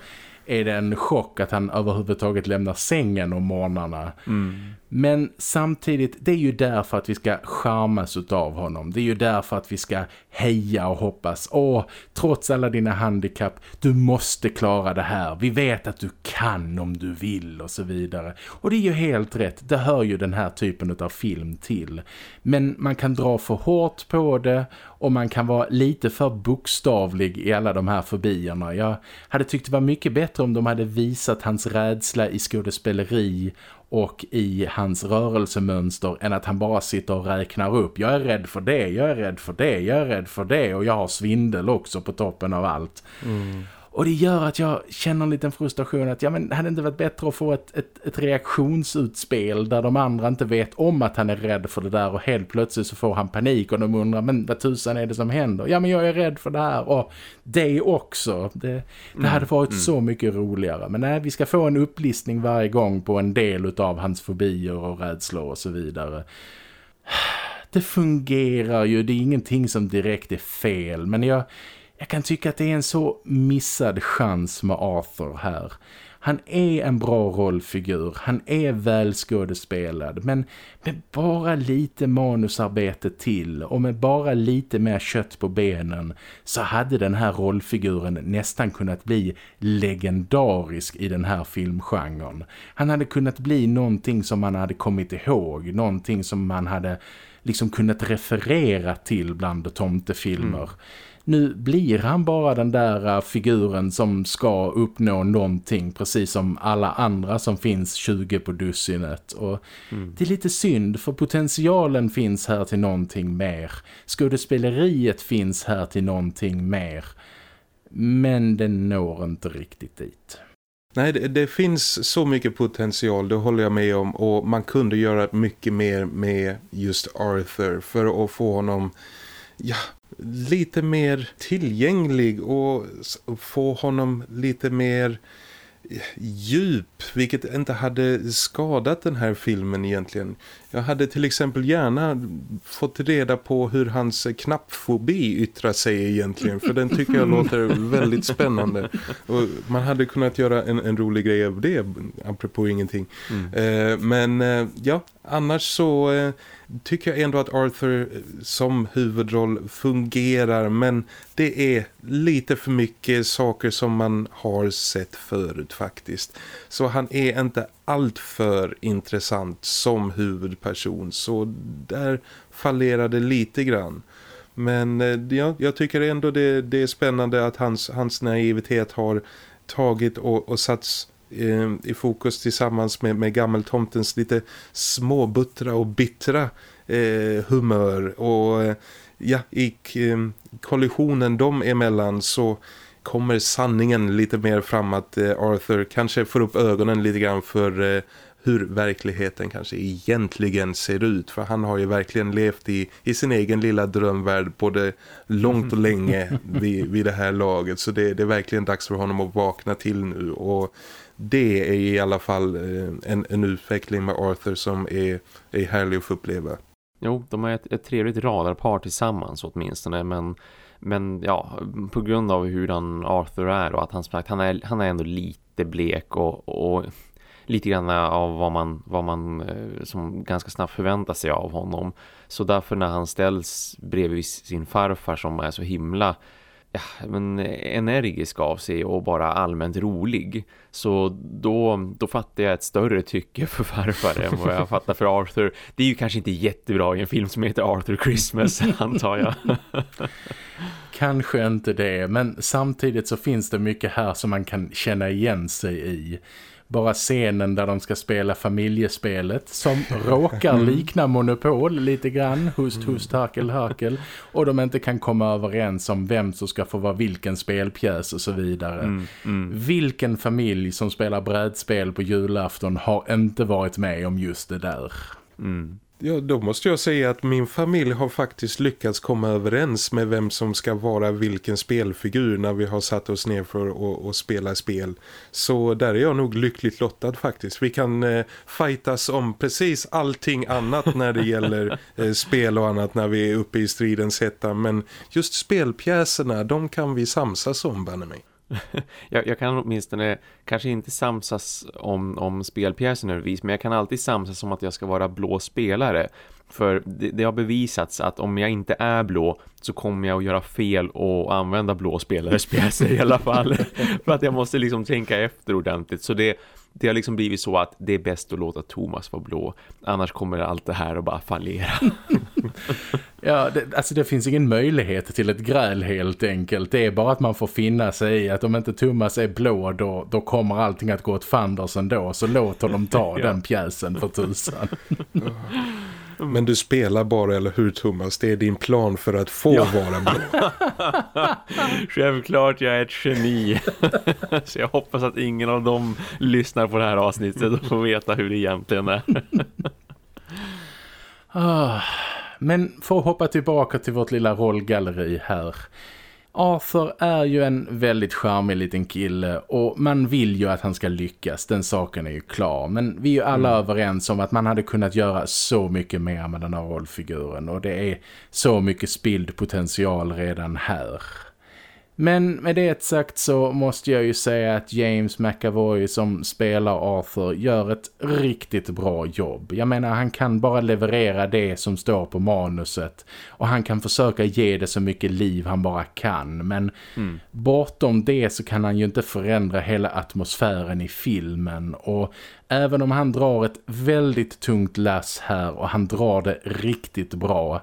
är det en chock att han överhuvudtaget lämnar sängen om morgnarna. Mm. Men samtidigt, det är ju därför att vi ska charmas av honom. Det är ju därför att vi ska heja och hoppas. Åh, trots alla dina handikapp, du måste klara det här. Vi vet att du kan om du vill och så vidare. Och det är ju helt rätt, det hör ju den här typen av film till. Men man kan dra för hårt på det och man kan vara lite för bokstavlig i alla de här fobierna. Jag hade tyckt det var mycket bättre om de hade visat hans rädsla i skådespeleri och i hans rörelsemönster än att han bara sitter och räknar upp. Jag är rädd för det, jag är rädd för det, jag är rädd för det och jag har svindel också på toppen av allt. Mm. Och det gör att jag känner en liten frustration att ja, men hade det inte varit bättre att få ett, ett, ett, reaktionsutspel där de andra inte vet om att han är rädd för det där och helt plötsligt så får han panik och de undrar men vad tusan är det som händer? Ja men jag är rädd för det här och det också. Det, det mm. hade varit mm. så mycket roligare. Men nej, vi ska få en upplistning varje gång på en del av hans fobier och rädslor och så vidare det fungerar ju, det är ingenting som direkt är fel men jag, jag kan tycka att det är en så missad chans med Arthur här. Han är en bra rollfigur, han är välskådespelad men med bara lite manusarbete till och med bara lite mer kött på benen så hade den här rollfiguren nästan kunnat bli legendarisk i den här filmgenren. Han hade kunnat bli någonting som man hade kommit ihåg, någonting som man hade liksom kunnat referera till bland tomtefilmer. Mm. Nu blir han bara den där äh, figuren som ska uppnå någonting precis som alla andra som finns 20 på dussinet. Och mm. det är lite synd för potentialen finns här till någonting mer. Skådespeleriet finns här till någonting mer. Men den når inte riktigt dit. Nej, det, det, finns så mycket potential, det håller jag med om. Och man kunde göra mycket mer med just Arthur för att få honom ja, lite mer tillgänglig och få honom lite mer djup vilket inte hade skadat den här filmen egentligen. Jag hade till exempel gärna fått reda på hur hans knappfobi yttrar sig egentligen för den tycker jag låter väldigt spännande. Och man hade kunnat göra en, en rolig grej av det apropå ingenting. Mm. Eh, men eh, ja, annars så eh, tycker jag ändå att Arthur eh, som huvudroll fungerar men det är lite för mycket saker som man har sett förut faktiskt. Så han är inte alltför intressant som huvudperson så där fallerar det lite grann. Men eh, ja, jag tycker ändå det, det är spännande att hans, hans naivitet har tagit och, och satts i fokus tillsammans med, med gammeltomtens lite småbuttra och bittra eh, humör och eh, ja, i eh, kollisionen dem emellan så kommer sanningen lite mer fram att eh, Arthur kanske får upp ögonen lite grann för eh, hur verkligheten kanske egentligen ser ut. För han har ju verkligen levt i, i sin egen lilla drömvärld både långt och länge vid, vid det här laget. Så det, det, är verkligen dags för honom att vakna till nu. Och det är i alla fall eh, en, en utveckling med Arthur som är, är härlig att få uppleva. Jo, de har ett, ett trevligt radarpar tillsammans åtminstone, men, men ja, på grund av hur han Arthur är och att han, han, är, han är ändå lite blek och, och lite grann av vad man, vad man eh, som ganska snabbt förväntar sig av honom. Så därför när han ställs bredvid sin farfar som är så himla ja, men energisk av sig och bara allmänt rolig. Så då, då fattar jag ett större tycke för farfar än vad jag fattar för Arthur. Det är ju kanske inte jättebra i en film som heter Arthur Christmas, antar jag. kanske inte det, men samtidigt så finns det mycket här som man kan känna igen sig i bara scenen där de ska spela familjespelet som råkar mm. likna Monopol lite grann, hust, mm. hust, harkel, harkel och de inte kan komma överens om vem som ska få vara vilken spelpjäs och så vidare. Mm, mm. Vilken familj som spelar brädspel på julafton har inte varit med om just det där. Mm. Ja, då måste jag säga att min familj har faktiskt lyckats komma överens med vem som ska vara vilken spelfigur när vi har satt oss ner för att spela spel. Så där är jag nog lyckligt lottad faktiskt. Vi kan eh, fightas om precis allting annat när det gäller eh, spel och annat när vi är uppe i stridens hetta. Men just spelpjäserna, de kan vi samsas om, banne mig. jag, jag, kan åtminstone kanske inte samsas om, om spelpjäsen övervis, men jag kan alltid samsas om att jag ska vara blå spelare. För det, det, har bevisats att om jag inte är blå så kommer jag att göra fel och använda blå spelares pjäser i alla fall. För att jag måste liksom tänka efter ordentligt. Så det, det har liksom blivit så att det är bäst att låta Thomas vara blå. Annars kommer allt det här att bara fallera. ja, det, alltså det finns ingen möjlighet till ett gräl helt enkelt. Det är bara att man får finna sig i att om inte Thomas är blå då, då kommer allting att gå åt fanders ändå. Så låt honom ta ja. den pjäsen för tusan. Men du spelar bara, eller hur Thomas? Det är din plan för att få ja. vara blå. Självklart, jag är ett geni. Så jag hoppas att ingen av dem lyssnar på det här avsnittet och får veta hur det egentligen är. Men för att hoppa tillbaka till vårt lilla rollgalleri här. Arthur är ju en väldigt charmig liten kille och man vill ju att han ska lyckas, den saken är ju klar. Men vi är ju alla mm. överens om att man hade kunnat göra så mycket mer med den här rollfiguren och det är så mycket spild potential redan här. Men med det sagt så måste jag ju säga att James McAvoy som spelar Arthur gör ett riktigt bra jobb. Jag menar han kan bara leverera det som står på manuset och han kan försöka ge det så mycket liv han bara kan. Men mm. bortom det så kan han ju inte förändra hela atmosfären i filmen och även om han drar ett väldigt tungt lass här och han drar det riktigt bra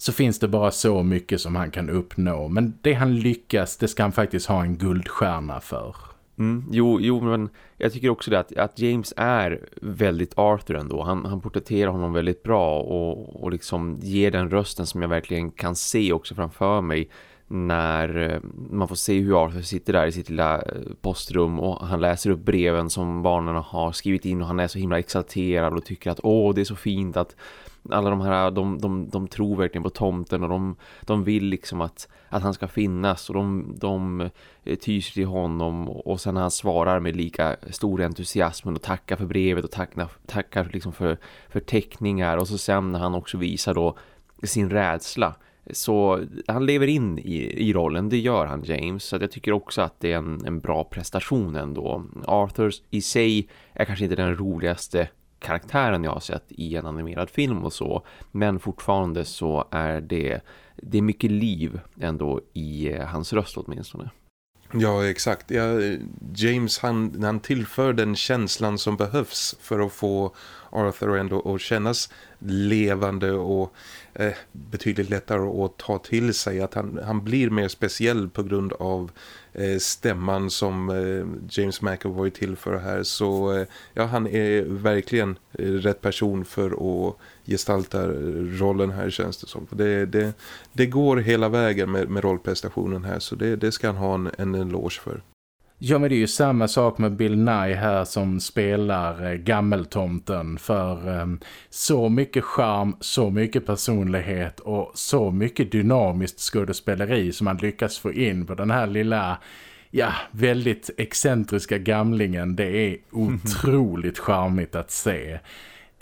så finns det bara så mycket som han kan uppnå. Men det han lyckas, det ska han faktiskt ha en guldstjärna för. Mm, jo, jo, men jag tycker också det att, att James är väldigt Arthur ändå. Han, han porträtterar honom väldigt bra och, och liksom ger den rösten som jag verkligen kan se också framför mig när eh, man får se hur Arthur sitter där i sitt lilla eh, postrum och han läser upp breven som barnen har skrivit in och han är så himla exalterad och tycker att åh det är så fint att alla de här, de, de, de tror verkligen på tomten och de, de vill liksom att, att han ska finnas och de, de eh, tyr till honom och sen han svarar med lika stor entusiasm och tackar för brevet och tackar, tackar liksom för, för teckningar och så sen när han också visar då sin rädsla så han lever in i, i rollen, det gör han James. Så jag tycker också att det är en, en bra prestation ändå. Arthurs i sig är kanske inte den roligaste karaktären jag har sett i en animerad film och så. Men fortfarande så är det, det är mycket liv ändå i eh, hans röst åtminstone. Ja, exakt. Ja, James han, han tillför den känslan som behövs för att få Arthur ändå att kännas levande och eh, betydligt lättare att ta till sig. Att han, han blir mer speciell på grund av eh, stämman som eh, James McAvoy tillför här. Så eh, ja, han är verkligen eh, rätt person för att gestalta eh, rollen här känns det som. Det, det, det går hela vägen med, med rollprestationen här så det, det ska han ha en, en eloge för. Ja men det är ju samma sak med Bill Nye här som spelar eh, gammeltomten för eh, så mycket charm, så mycket personlighet och så mycket dynamiskt skådespeleri som man lyckas få in på den här lilla ja, väldigt excentriska gamlingen. Det är otroligt charmigt att se.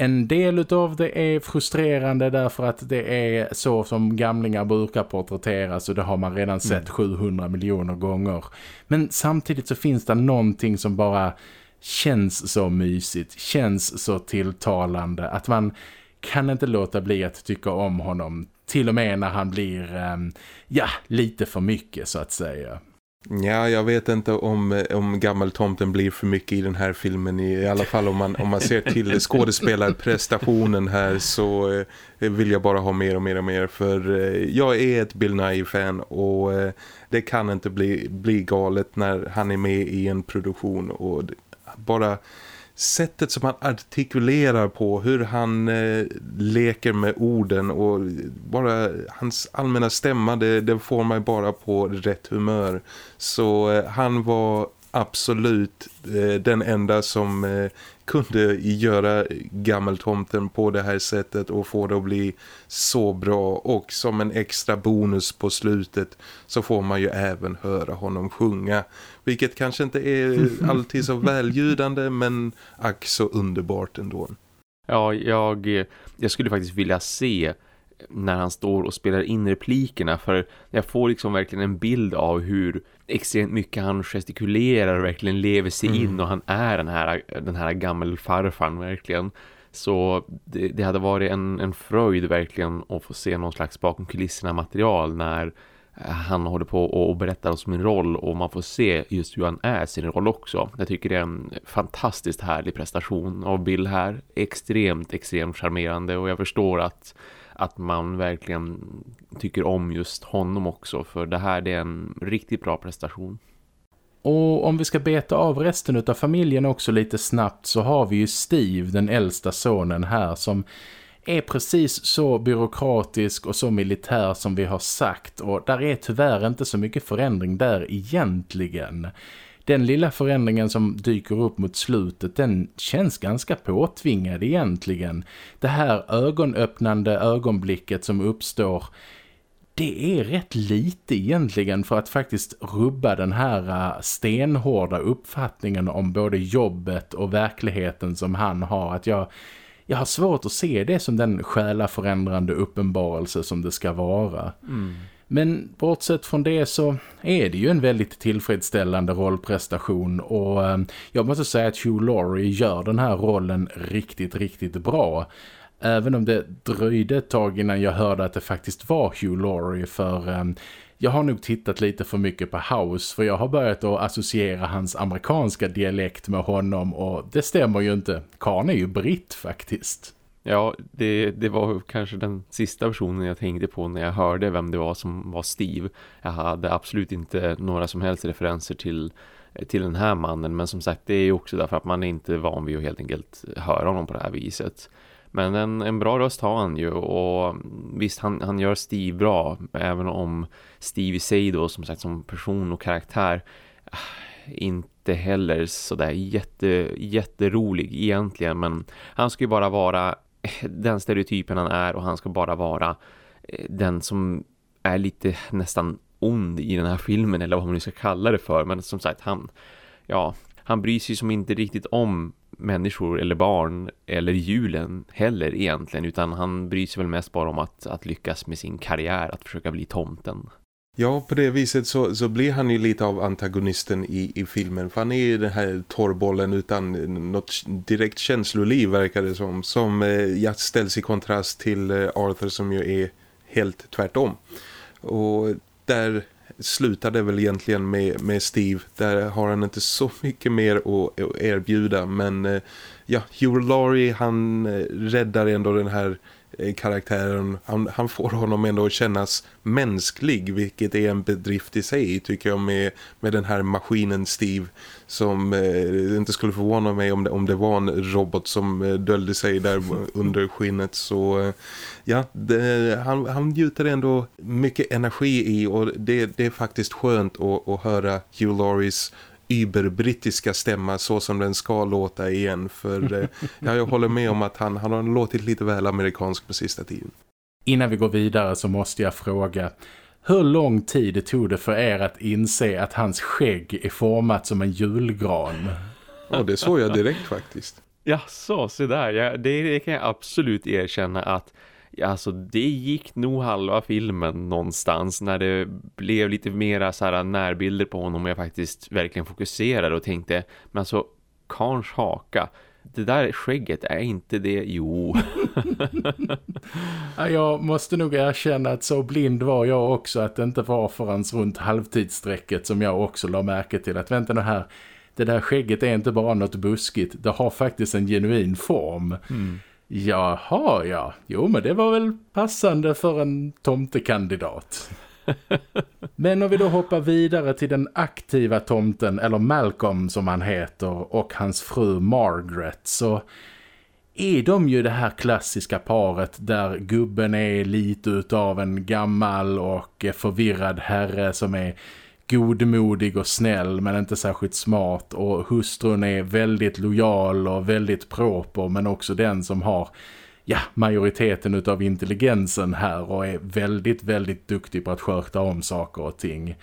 En del av det är frustrerande därför att det är så som gamlingar brukar porträtteras och det har man redan sett 700 mm. miljoner gånger. Men samtidigt så finns det någonting som bara känns så mysigt, känns så tilltalande att man kan inte låta bli att tycka om honom. Till och med när han blir, um, ja, lite för mycket så att säga. Ja, jag vet inte om, om gammeltomten blir för mycket i den här filmen. I, alla fall om man, om man ser till skådespelarprestationen här så eh, vill jag bara ha mer och mer och mer. För eh, jag är ett Bill Nye-fan och eh, det kan inte bli, bli galet när han är med i en produktion. Och bara sättet som han artikulerar på, hur han eh, leker med orden och bara hans allmänna stämma, det, det får mig bara på rätt humör. Så eh, han var absolut eh, den enda som eh, kunde göra gammeltomten på det här sättet och få det att bli så bra och som en extra bonus på slutet så får man ju även höra honom sjunga vilket kanske inte är alltid så väljudande men ack så underbart ändå. Ja, jag, jag skulle faktiskt vilja se när han står och spelar in replikerna för jag får liksom verkligen en bild av hur extremt mycket han gestikulerar och verkligen lever sig mm. in och han är den här, den här gammelfarfan verkligen. Så det, det, hade varit en, en fröjd verkligen att få se någon slags bakom kulisserna material när eh, han håller på och berättar om sin roll och man får se just hur han är sin roll också. Jag tycker det är en fantastiskt härlig prestation av Bill här. Extremt, extremt charmerande och jag förstår att att man verkligen tycker om just honom också för det här det är en riktigt bra prestation. Och om vi ska beta av resten av familjen också lite snabbt så har vi ju Steve, den äldsta sonen här som är precis så byråkratisk och så militär som vi har sagt och där är tyvärr inte så mycket förändring där egentligen den lilla förändringen som dyker upp mot slutet den känns ganska påtvingad egentligen. Det här ögonöppnande ögonblicket som uppstår det är rätt lite egentligen för att faktiskt rubba den här äh, stenhårda uppfattningen om både jobbet och verkligheten som han har. Att jag, jag har svårt att se det som den själaförändrande uppenbarelse som det ska vara. Mm. Men bortsett från det så är det ju en väldigt tillfredsställande rollprestation och ehm, jag måste säga att Hugh Laurie gör den här rollen riktigt, riktigt bra. Även om det dröjde ett tag innan jag hörde att det faktiskt var Hugh Laurie för ehm, jag har nog tittat lite för mycket på House för jag har börjat att associera hans amerikanska dialekt med honom och det stämmer ju inte. Karn är ju britt faktiskt. Ja, det, det var kanske den sista personen jag tänkte på när jag hörde vem det var som var Steve. Jag hade absolut inte några som helst referenser till, till den här mannen. Men som sagt, det är ju också därför att man är inte van vid att helt enkelt höra honom på det här viset. Men en, en bra röst har han ju och visst han, han gör Steve bra även om Steve i sig då som sagt som person och karaktär ah, inte heller sådär jätte, jätterolig egentligen men han ska ju bara vara den stereotypen han är och han ska bara vara eh, den som är lite nästan ond i den här filmen eller vad man nu ska kalla det för men som sagt han ja, han bryr sig som inte riktigt om människor eller barn eller julen heller egentligen utan han bryr sig väl mest bara om att, att lyckas med sin karriär att försöka bli tomten. Ja, på det viset så, så blir han ju lite av antagonisten i, i filmen. För han är ju den här torrbollen utan något direkt känsloliv verkar det som. Som eh, ställs i kontrast till eh, Arthur som ju är helt tvärtom. Och där slutar det väl egentligen med, med Steve. Där har han inte så mycket mer att, att erbjuda. Men eh, ja, Hugh Laurie han eh, räddar ändå den här Eh, Eh, karaktären. Han, han, får honom ändå att kännas mänsklig vilket är en bedrift i sig tycker jag med, med den här maskinen Steve som eh, inte skulle förvåna mig om det, om det var en robot som eh, döljde sig där under skinnet så eh, ja, det, han, han gjuter ändå mycket energi i och det, det är faktiskt skönt att, att höra Hugh Lauries überbrittiska stämma så som den ska låta igen för eh, ja, jag håller med om att han, han har låtit lite väl amerikansk på sista tiden. Innan vi går vidare så måste jag fråga hur lång tid tog det för er att inse att hans skägg är format som en julgran? Ja, det såg jag direkt faktiskt. Ja, så, så där. Ja, det, det kan jag absolut erkänna att alltså det gick nog halva filmen någonstans när det blev lite mera så här närbilder på honom och jag faktiskt verkligen fokuserade och tänkte, men alltså Karns haka det där skägget är inte det, jo. jag måste nog erkänna att så blind var jag också att det inte var förrän runt halvtidssträcket som jag också la märke till att vänta nu här, det där skägget är inte bara något buskigt, det har faktiskt en genuin form. Mm. Jaha, ja. Jo, men det var väl passande för en tomtekandidat. men om vi då hoppar vidare till den aktiva tomten, eller Malcolm som han heter, och hans fru Margaret, så är de ju det här klassiska paret där gubben är lite utav en gammal och förvirrad herre som är godmodig och snäll men inte särskilt smart och hustrun är väldigt lojal och väldigt proper men också den som har ja, majoriteten av intelligensen här och är väldigt, väldigt duktig på att sköta om saker och ting.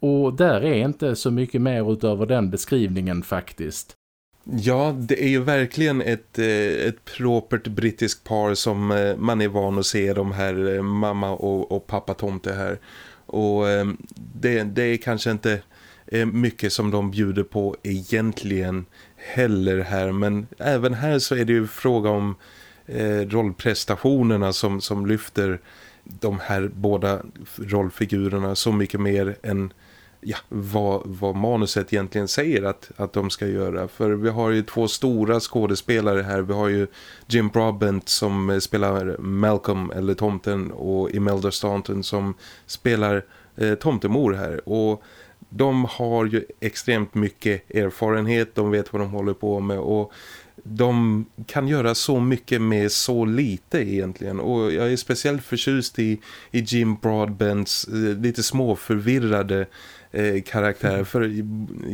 Och där är inte så mycket mer utöver den beskrivningen faktiskt. Ja, det är ju verkligen ett, eh, ett propert brittiskt par som eh, man är van att se de här eh, mamma och, och pappa Tomte här. Och ehm, det, det är kanske inte eh, mycket som de bjuder på egentligen heller här. Men även här så är det ju fråga om eh, rollprestationerna som, som lyfter de här båda rollfigurerna så mycket mer än ja, vad, vad manuset egentligen säger att, att de ska göra. För vi har ju två stora skådespelare här. Vi har ju Jim Broadbent som spelar Malcolm eller Tomten och Imelda Staunton som spelar eh, Tomtemor här. Och de har ju extremt mycket erfarenhet, de vet vad de håller på med och de kan göra så mycket med så lite egentligen och jag är speciellt förtjust i, i Jim Broadbents eh, lite småförvirrade eh, karaktär. Mm. För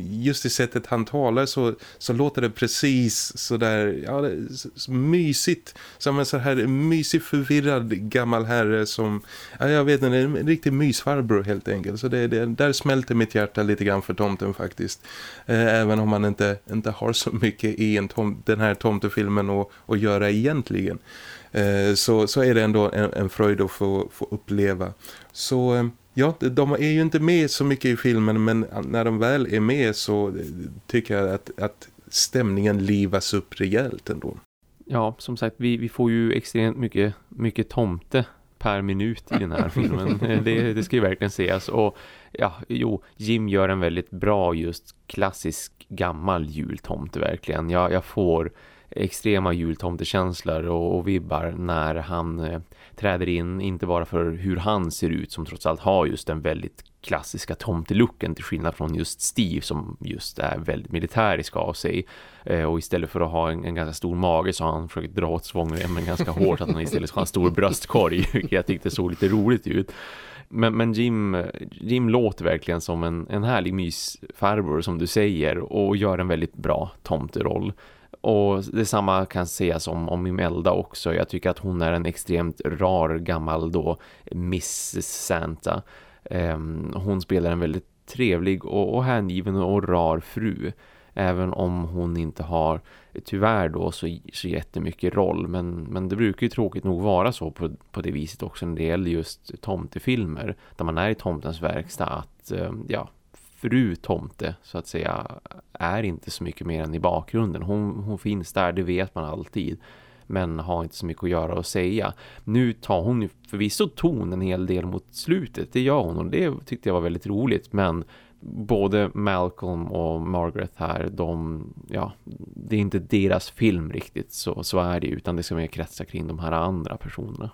just i sättet han talar så, så låter det precis så där ja, så mysigt. Som en så här mysig förvirrad gammal herre som, ja, jag vet inte, en riktig mysfarbror helt enkelt. Så det, det, där smälter mitt hjärta lite grann för tomten faktiskt. Eh, även om man inte, inte har så mycket i en tom, den här tomtefilmen att, att göra egentligen. Eh, så, så är det ändå en, en fröjd att få, få uppleva. Så eh, Ja, de är ju inte med så mycket i filmen men när de väl är med så tycker jag att, att stämningen livas upp rejält ändå. Ja, som sagt, vi, vi får ju extremt mycket, mycket tomte per minut i den här filmen. det, det ska ju verkligen sägas. Och ja, jo, Jim gör en väldigt bra just klassisk gammal jultomte verkligen. Jag, jag får extrema jultomtekänslor och, och vibbar när han eh, träder in inte bara för hur han ser ut som trots allt har just den väldigt klassiska tomtelucken till skillnad från just Steve som just är väldigt militärisk av sig eh, och istället för att ha en, en, ganska stor mage så har han försökt dra åt svångremmen ganska hårt att han istället ska ha en stor bröstkorg vilket jag tyckte såg lite roligt ut men, men Jim, Jim låter verkligen som en, en härlig mysfarbror som du säger och gör en väldigt bra tomteroll. Och detsamma kan sägas om, om Imelda också. Jag tycker att hon är en extremt rar gammal då Miss Santa. Ehm, hon spelar en väldigt trevlig och, och hängiven och rar fru. Även om hon inte har tyvärr då så, så jättemycket roll. Men, men det brukar ju tråkigt nog vara så på, på det viset också när det gäller just tomtefilmer. Där man är i tomtens verkstad att ehm, ja, fru Tomte så att säga är inte så mycket mer än i bakgrunden. Hon, hon finns där, det vet man alltid. Men har inte så mycket att göra och säga. Nu tar hon ju förvisso ton en hel del mot slutet. Det gör hon och det tyckte jag var väldigt roligt. Men både Malcolm och Margaret här, de, ja, det är inte deras film riktigt. Så, så är det utan det ska mer kretsa kring de här andra personerna.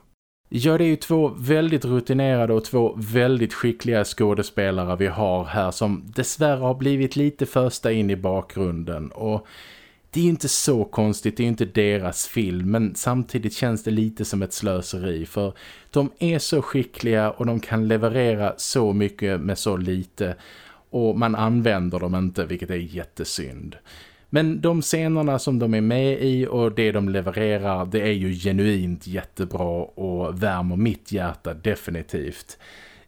Ja, det är ju två väldigt rutinerade och två väldigt skickliga skådespelare vi har här som dessvärre har blivit lite första in i bakgrunden och det är ju inte så konstigt, det är ju inte deras film men samtidigt känns det lite som ett slöseri för de är så skickliga och de kan leverera så mycket med så lite och man använder dem inte vilket är jättesynd. Men de scenerna som de är med i och det de levererar det är ju genuint jättebra och värmer mitt hjärta definitivt.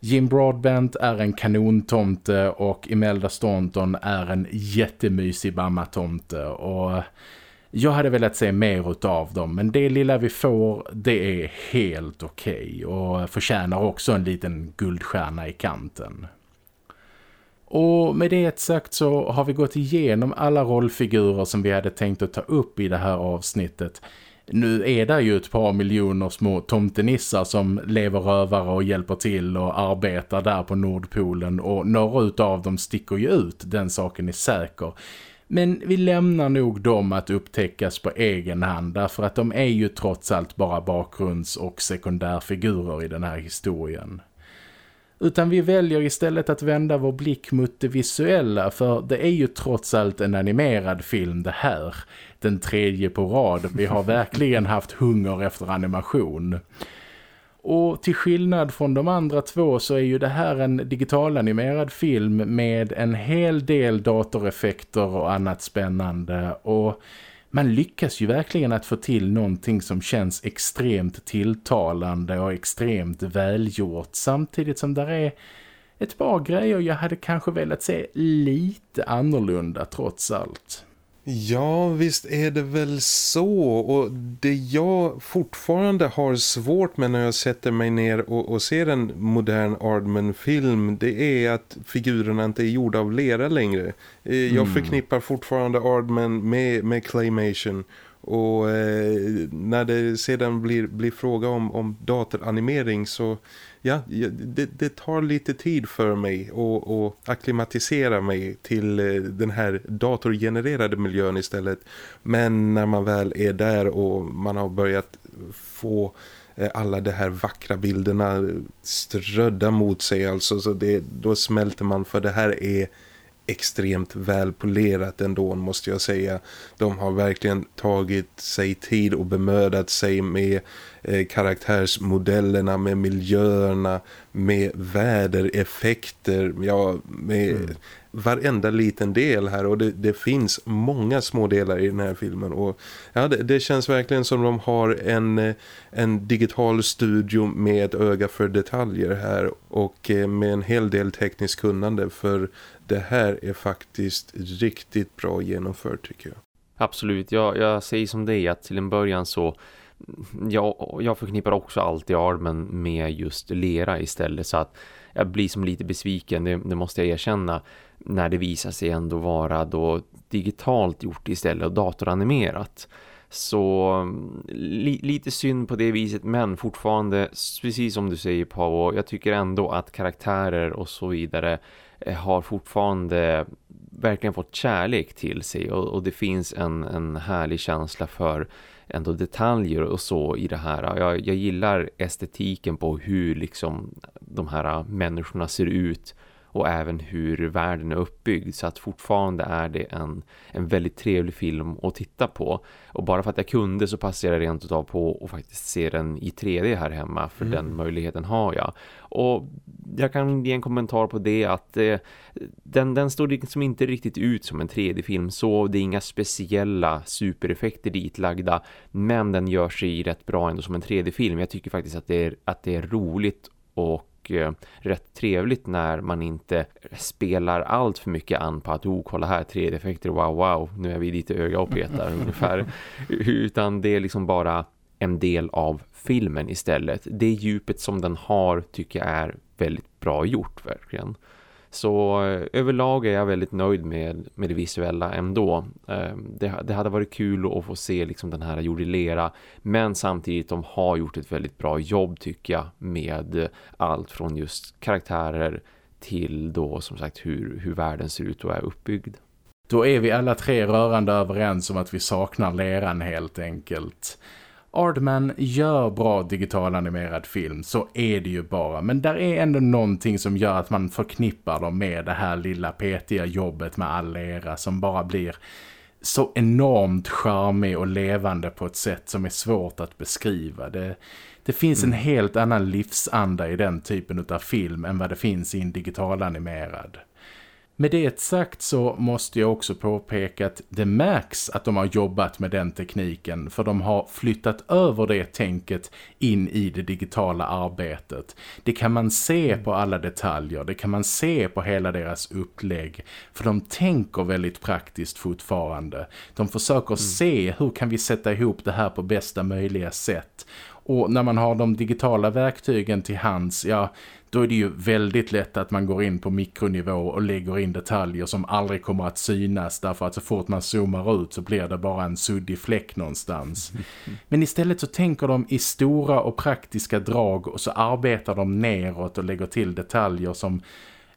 Jim Broadbent är en kanontomte och Imelda Staunton är en jättemysig mammatomte och jag hade velat se mer av dem men det lilla vi får det är helt okej okay och förtjänar också en liten guldstjärna i kanten. Och med det sagt så har vi gått igenom alla rollfigurer som vi hade tänkt att ta upp i det här avsnittet. Nu är det ju ett par miljoner små tomtenissar som lever rövare och hjälper till och arbetar där på Nordpolen och några av dem sticker ju ut, den saken är säker. Men vi lämnar nog dem att upptäckas på egen hand därför att de är ju trots allt bara bakgrunds- och sekundärfigurer i den här historien. Utan vi väljer istället att vända vår blick mot det visuella för det är ju trots allt en animerad film det här. Den tredje på rad. Vi har verkligen haft hunger efter animation. Och till skillnad från de andra två så är ju det här en digitalanimerad film med en hel del datoreffekter och annat spännande och man lyckas ju verkligen att få till någonting som känns extremt tilltalande och extremt välgjort samtidigt som där är ett par grejer jag hade kanske velat se lite annorlunda trots allt. Ja, visst är det väl så. Och det jag fortfarande har svårt med när jag sätter mig ner och, och ser en modern Aardman-film det är att figurerna inte är gjorda av lera längre. Eh, jag mm. förknippar fortfarande Aardman med, med Claymation och eh, när det sedan blir, blir fråga om, om datoranimering så ja, det, det, tar lite tid för mig att, att akklimatisera mig till eh, den här datorgenererade miljön istället. Men när man väl är där och man har börjat få eh, alla de här vackra bilderna strödda mot sig alltså så det, då smälter man för det här är extremt välpolerat ändå måste jag säga. De har verkligen tagit sig tid och bemödat sig med eh, karaktärsmodellerna, med miljöerna, med vädereffekter, ja, med mm varenda liten del här och det, det, finns många små delar i den här filmen. Och ja, det, det, känns verkligen som de har en, eh, en digital studio med ett öga för detaljer här och eh, med en hel del tekniskt kunnande för det här är faktiskt riktigt bra genomfört tycker jag. Absolut, jag, jag säger som det är att till en början så jag, jag förknippar också alltid armen med just lera istället. Så att jag blir som lite besviken, det, det, måste jag erkänna när det visar sig ändå vara då digitalt gjort istället och datoranimerat. Så mm, li, lite synd på det viset men fortfarande, precis som du säger Pavo, jag tycker ändå att karaktärer och så vidare eh, har fortfarande verkligen fått kärlek till sig och, och, det finns en, en härlig känsla för ändå detaljer och så i det här. Jag, jag gillar estetiken på hur liksom de här människorna ser ut och även hur världen är uppbyggd så att fortfarande är det en, en väldigt trevlig film att titta på och bara för att jag kunde så passade jag rent utav på att faktiskt se den i 3D här hemma för mm. den möjligheten har jag och jag kan ge en kommentar på det att eh, den, den står liksom inte riktigt ut som en 3D-film så det är inga speciella supereffekter ditlagda men den gör sig rätt bra ändå som en 3D-film. Jag tycker faktiskt att det är, att det är roligt och eh, rätt trevligt när man inte spelar allt för mycket an på att oh, kolla här 3D-effekter, wow, wow, nu är vi lite öga och petar ungefär. Utan det är liksom bara en del av filmen istället. Det djupet som den har tycker jag är väldigt bra gjort verkligen. Så eh, överlag är jag väldigt nöjd med, med det visuella ändå. Eh, det, det hade varit kul att få se liksom den här gjord i lera. Men samtidigt de har gjort ett väldigt bra jobb tycker jag. Med allt från just karaktärer till då som sagt hur, hur världen ser ut och är uppbyggd. Då är vi alla tre rörande överens om att vi saknar leran helt enkelt. Ardman gör bra digital animerad film så är det ju bara. Men där är ändå någonting som gör att man förknippar dem med det här lilla petiga jobbet med all lera som bara blir så enormt charmig och levande på ett sätt som är svårt att beskriva. Det, det finns mm. en helt annan livsanda i den typen av film än vad det finns i en digital animerad. Med det sagt så måste jag också påpeka att det märks att de har jobbat med den tekniken för de har flyttat över det tänket in i det digitala arbetet. Det kan man se på alla detaljer, det kan man se på hela deras upplägg för de tänker väldigt praktiskt fortfarande. De försöker mm. se hur kan vi sätta ihop det här på bästa möjliga sätt och när man har de digitala verktygen till hands, ja, då är det ju väldigt lätt att man går in på mikronivå och lägger in detaljer som aldrig kommer att synas därför att så fort man zoomar ut så blir det bara en suddig fläck någonstans. Men istället så tänker de i stora och praktiska drag och så arbetar de neråt och lägger till detaljer som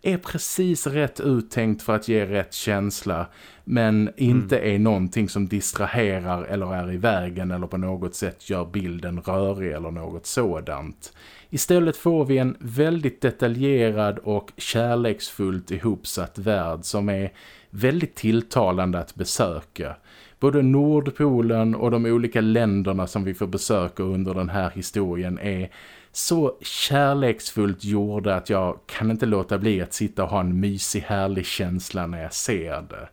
är precis rätt uttänkt för att ge rätt känsla men inte mm. är någonting som distraherar eller är i vägen eller på något sätt gör bilden rörig eller något sådant. Istället får vi en väldigt detaljerad och kärleksfullt ihopsatt värld som är väldigt tilltalande att besöka. både Nordpolen och de olika länderna som vi får besöka under den här historien är så kärleksfullt gjorda att jag kan inte låta bli att sitta och ha en mysig härlig känsla när jag ser det.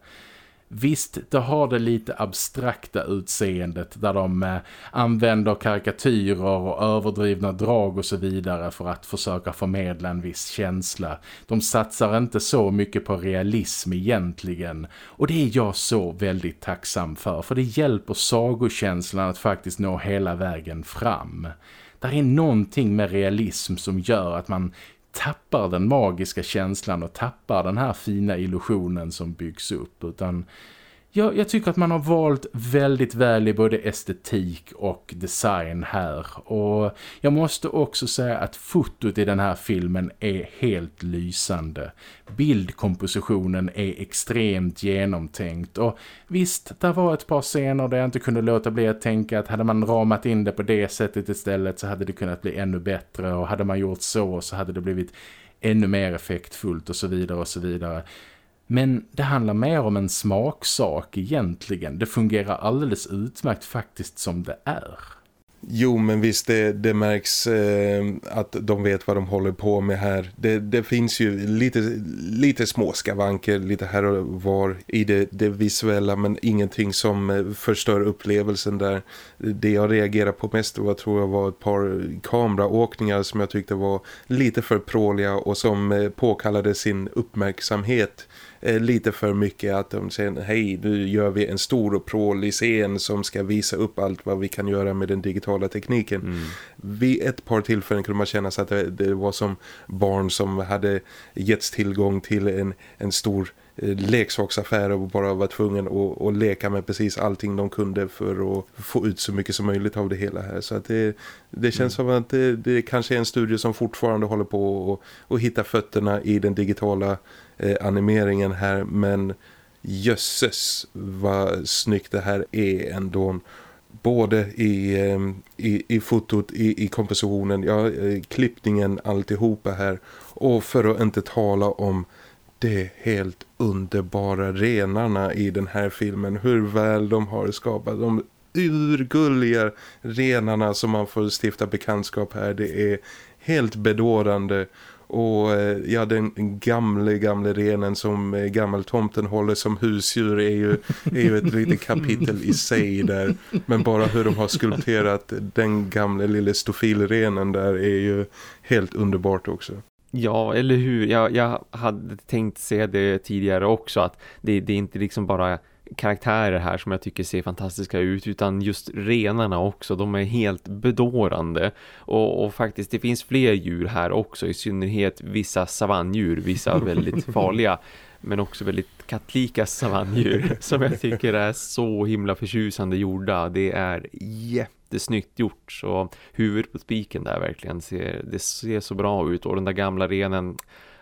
Visst, det har det lite abstrakta utseendet där de eh, använder karikatyrer och överdrivna drag och så vidare för att försöka förmedla en viss känsla. De satsar inte så mycket på realism egentligen och det är jag så väldigt tacksam för för det hjälper sagokänslan att faktiskt nå hela vägen fram. Där är någonting med realism som gör att man tappar den magiska känslan och tappar den här fina illusionen som byggs upp utan jag, jag tycker att man har valt väldigt väl i både estetik och design här. Och jag måste också säga att fotot i den här filmen är helt lysande. Bildkompositionen är extremt genomtänkt. Och visst, det var ett par scener där jag inte kunde låta bli att tänka att hade man ramat in det på det sättet istället så hade det kunnat bli ännu bättre. Och hade man gjort så så hade det blivit ännu mer effektfullt och så vidare och så vidare. Men det handlar mer om en smaksak egentligen. Det fungerar alldeles utmärkt faktiskt som det är. Jo, men visst, det, det märks eh, att de vet vad de håller på med här. Det, det finns ju lite, lite små skavanker, lite här och var i det, det visuella, men ingenting som eh, förstör upplevelsen där. Det jag reagerar på mest var, tror jag var ett par kameraåkningar som jag tyckte var lite för pråliga och som eh, påkallade sin uppmärksamhet Eh, lite för mycket att de säger hej nu gör vi en stor och prålig scen som ska visa upp allt vad vi kan göra med den digitala tekniken. Mm. Vid ett par tillfällen kunde man känna sig att det, det, var som barn som hade getts tillgång till en, en stor eh, leksaksaffär och bara var tvungen att, att leka med precis allting de kunde för att få ut så mycket som möjligt av det hela här. Så att det, det känns mm. som att det, det kanske är en studio som fortfarande håller på att hitta fötterna i den digitala eh, animeringen här men jösses vad snyggt det här är ändå. Både i, eh, i, i fotot, i, i kompositionen, ja, eh, klippningen, alltihopa här. Och för att inte tala om de helt underbara renarna i den här filmen, hur väl de har skapat de urgulliga renarna som man får stifta bekantskap här, det är helt bedårande och eh, ja, den gamle, gamle renen som eh, gammeltomten håller som husdjur är ju, är ju ett litet kapitel i sig där. Men bara hur de har skulpterat den gamle lille stofilrenen där är ju helt underbart också. Ja, eller hur? Jag, jag hade tänkt se det tidigare också att det, det är inte liksom bara karaktärer här som jag tycker ser fantastiska ut utan just renarna också, de är helt bedårande. Och, och, faktiskt det finns fler djur här också, i synnerhet vissa savannjur, vissa väldigt farliga men också väldigt kattlika savannjur som jag tycker är så himla förtjusande gjorda, det är jättesnyggt gjort så huvudet på spiken där verkligen ser, det ser så bra ut. Och den där gamla renen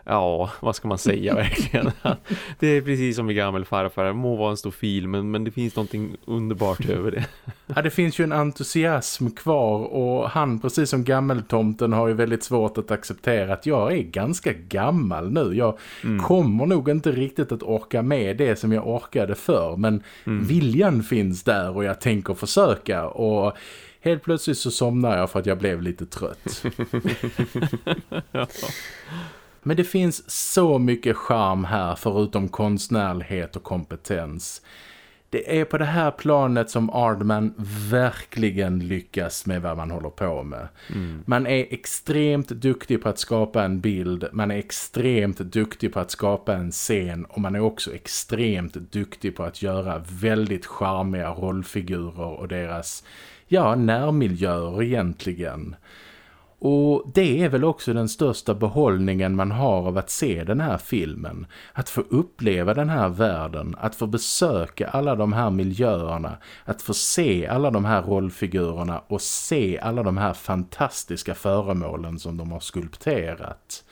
ja, vad ska man säga verkligen? det är precis som i gammal farfar. Det må vara en stor fil, men, men det finns någonting underbart över det. ja, det finns ju en entusiasm kvar och han, precis som gammeltomten, har ju väldigt svårt att acceptera att jag är ganska gammal nu. Jag mm. kommer nog inte riktigt att orka med det som jag orkade för, men mm. viljan finns där och jag tänker försöka och... Helt plötsligt så somnar jag för att jag blev lite trött. ja. Men det finns så mycket charm här förutom konstnärlighet och kompetens. Det är på det här planet som Ardman verkligen lyckas med vad man håller på med. Mm. Man är extremt duktig på att skapa en bild, man är extremt duktig på att skapa en scen och man är också extremt duktig på att göra väldigt charmiga rollfigurer och deras ja, närmiljöer egentligen. Och det är väl också den största behållningen man har av att se den här filmen. Att få uppleva den här världen, att få besöka alla de här miljöerna, att få se alla de här rollfigurerna och se alla de här fantastiska föremålen som de har skulpterat.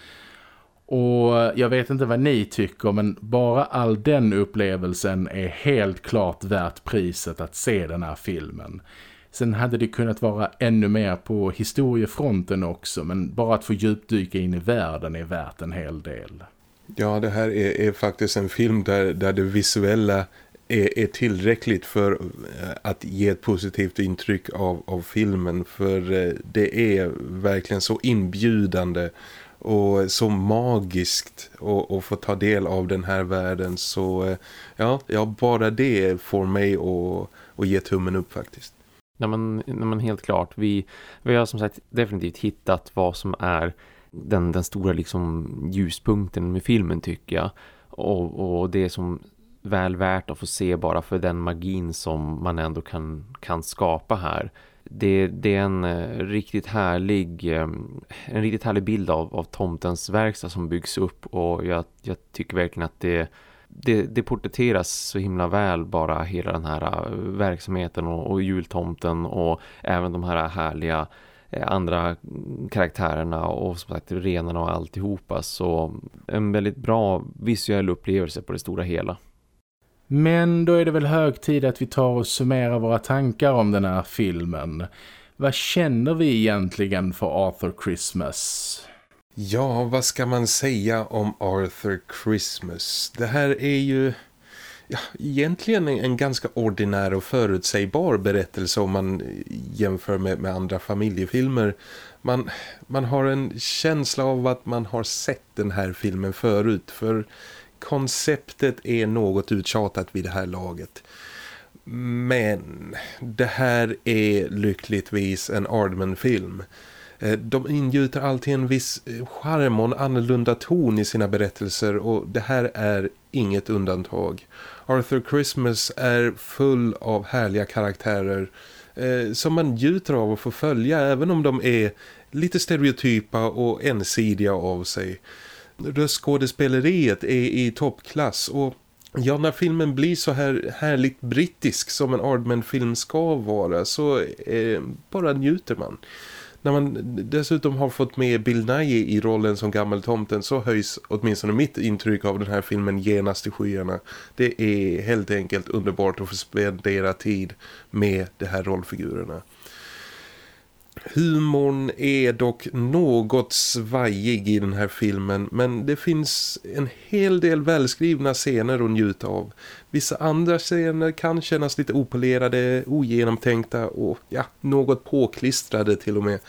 Och jag vet inte vad ni tycker men bara all den upplevelsen är helt klart värt priset att se den här filmen. Sen hade det kunnat vara ännu mer på historiefronten också men bara att få djupdyka in i världen är värt en hel del. Ja, det här är, är faktiskt en film där, där det visuella är, är tillräckligt för eh, att ge ett positivt intryck av, av filmen för eh, det är verkligen så inbjudande och så magiskt att få ta del av den här världen så eh, ja, ja bara det får mig att, att ge tummen upp faktiskt. Nej men, nej men helt klart, vi, vi har som sagt definitivt hittat vad som är den, den stora liksom ljuspunkten med filmen tycker jag. Och, och det som väl värt att få se bara för den magin som man ändå kan, kan skapa här. Det, det är en eh, riktigt härlig eh, en riktigt härlig bild av, av tomtens verkstad som byggs upp och jag, jag tycker verkligen att det, det, det porträtteras så himla väl bara hela den här eh, verksamheten och, och jultomten och även de här härliga eh, andra karaktärerna och som sagt renarna och alltihopa så en väldigt bra visuell upplevelse på det stora hela. Men då är det väl hög tid att vi tar och summerar våra tankar om den här filmen. Vad känner vi egentligen för Arthur Christmas? Ja, vad ska man säga om Arthur Christmas? Det här är ju ja, egentligen en ganska ordinär och förutsägbar berättelse om man jämför med, med andra familjefilmer. Man, man har en känsla av att man har sett den här filmen förut för konceptet är något uttjatat vid det här laget. Men det här är lyckligtvis en Ardman-film. Eh, de ingjuter alltid en viss eh, charm och en annorlunda ton i sina berättelser och det här är inget undantag. Arthur Christmas är full av härliga karaktärer eh, som man njuter av att få följa även om de är lite stereotypa och ensidiga av sig röstskådespeleriet är i toppklass och ja, när filmen blir så här härligt brittisk som en Ardman-film ska vara så eh, bara njuter man. När man dessutom har fått med Bill Nye i rollen som gammeltomten så höjs åtminstone mitt intryck av den här filmen genast i skyarna. Det är helt enkelt underbart att få spendera tid med de här rollfigurerna. Humorn är dock något svajig i den här filmen men det finns en hel del välskrivna scener att njuta av. Vissa andra scener kan kännas lite opolerade, ogenomtänkta och ja, något påklistrade till och med.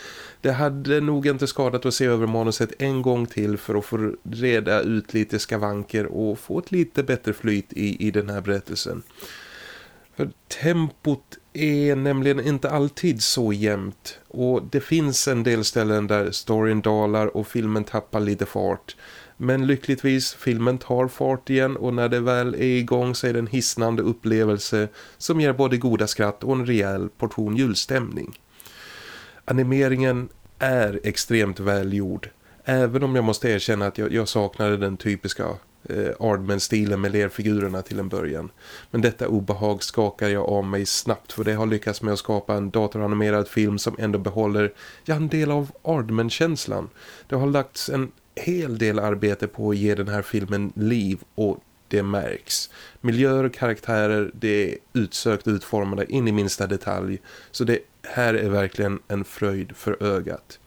Det hade nog inte skadat att se över manuset en gång till för att få reda ut lite skavanker och få ett lite bättre flyt i, i den här berättelsen. För tempot är nämligen inte alltid så jämnt och det finns en del ställen där storyn dalar och filmen tappar lite fart. Men lyckligtvis, filmen tar fart igen och när det väl är igång så är det en hisnande upplevelse som ger både goda skratt och en rejäl portion julstämning. Animeringen är extremt välgjord. Även om jag måste erkänna att jag, jag saknade den typiska eh, Ardman-stilen med lerfigurerna till en början. Men detta obehag skakar jag av mig snabbt för det har lyckats med att skapa en datoranimerad film som ändå behåller ja, en del av Ardman-känslan. Det har lagts en hel del arbete på att ge den här filmen liv och det märks. Miljöer och karaktärer, det är utsökt utformade in i minsta detalj. Så det här är verkligen en fröjd för ögat.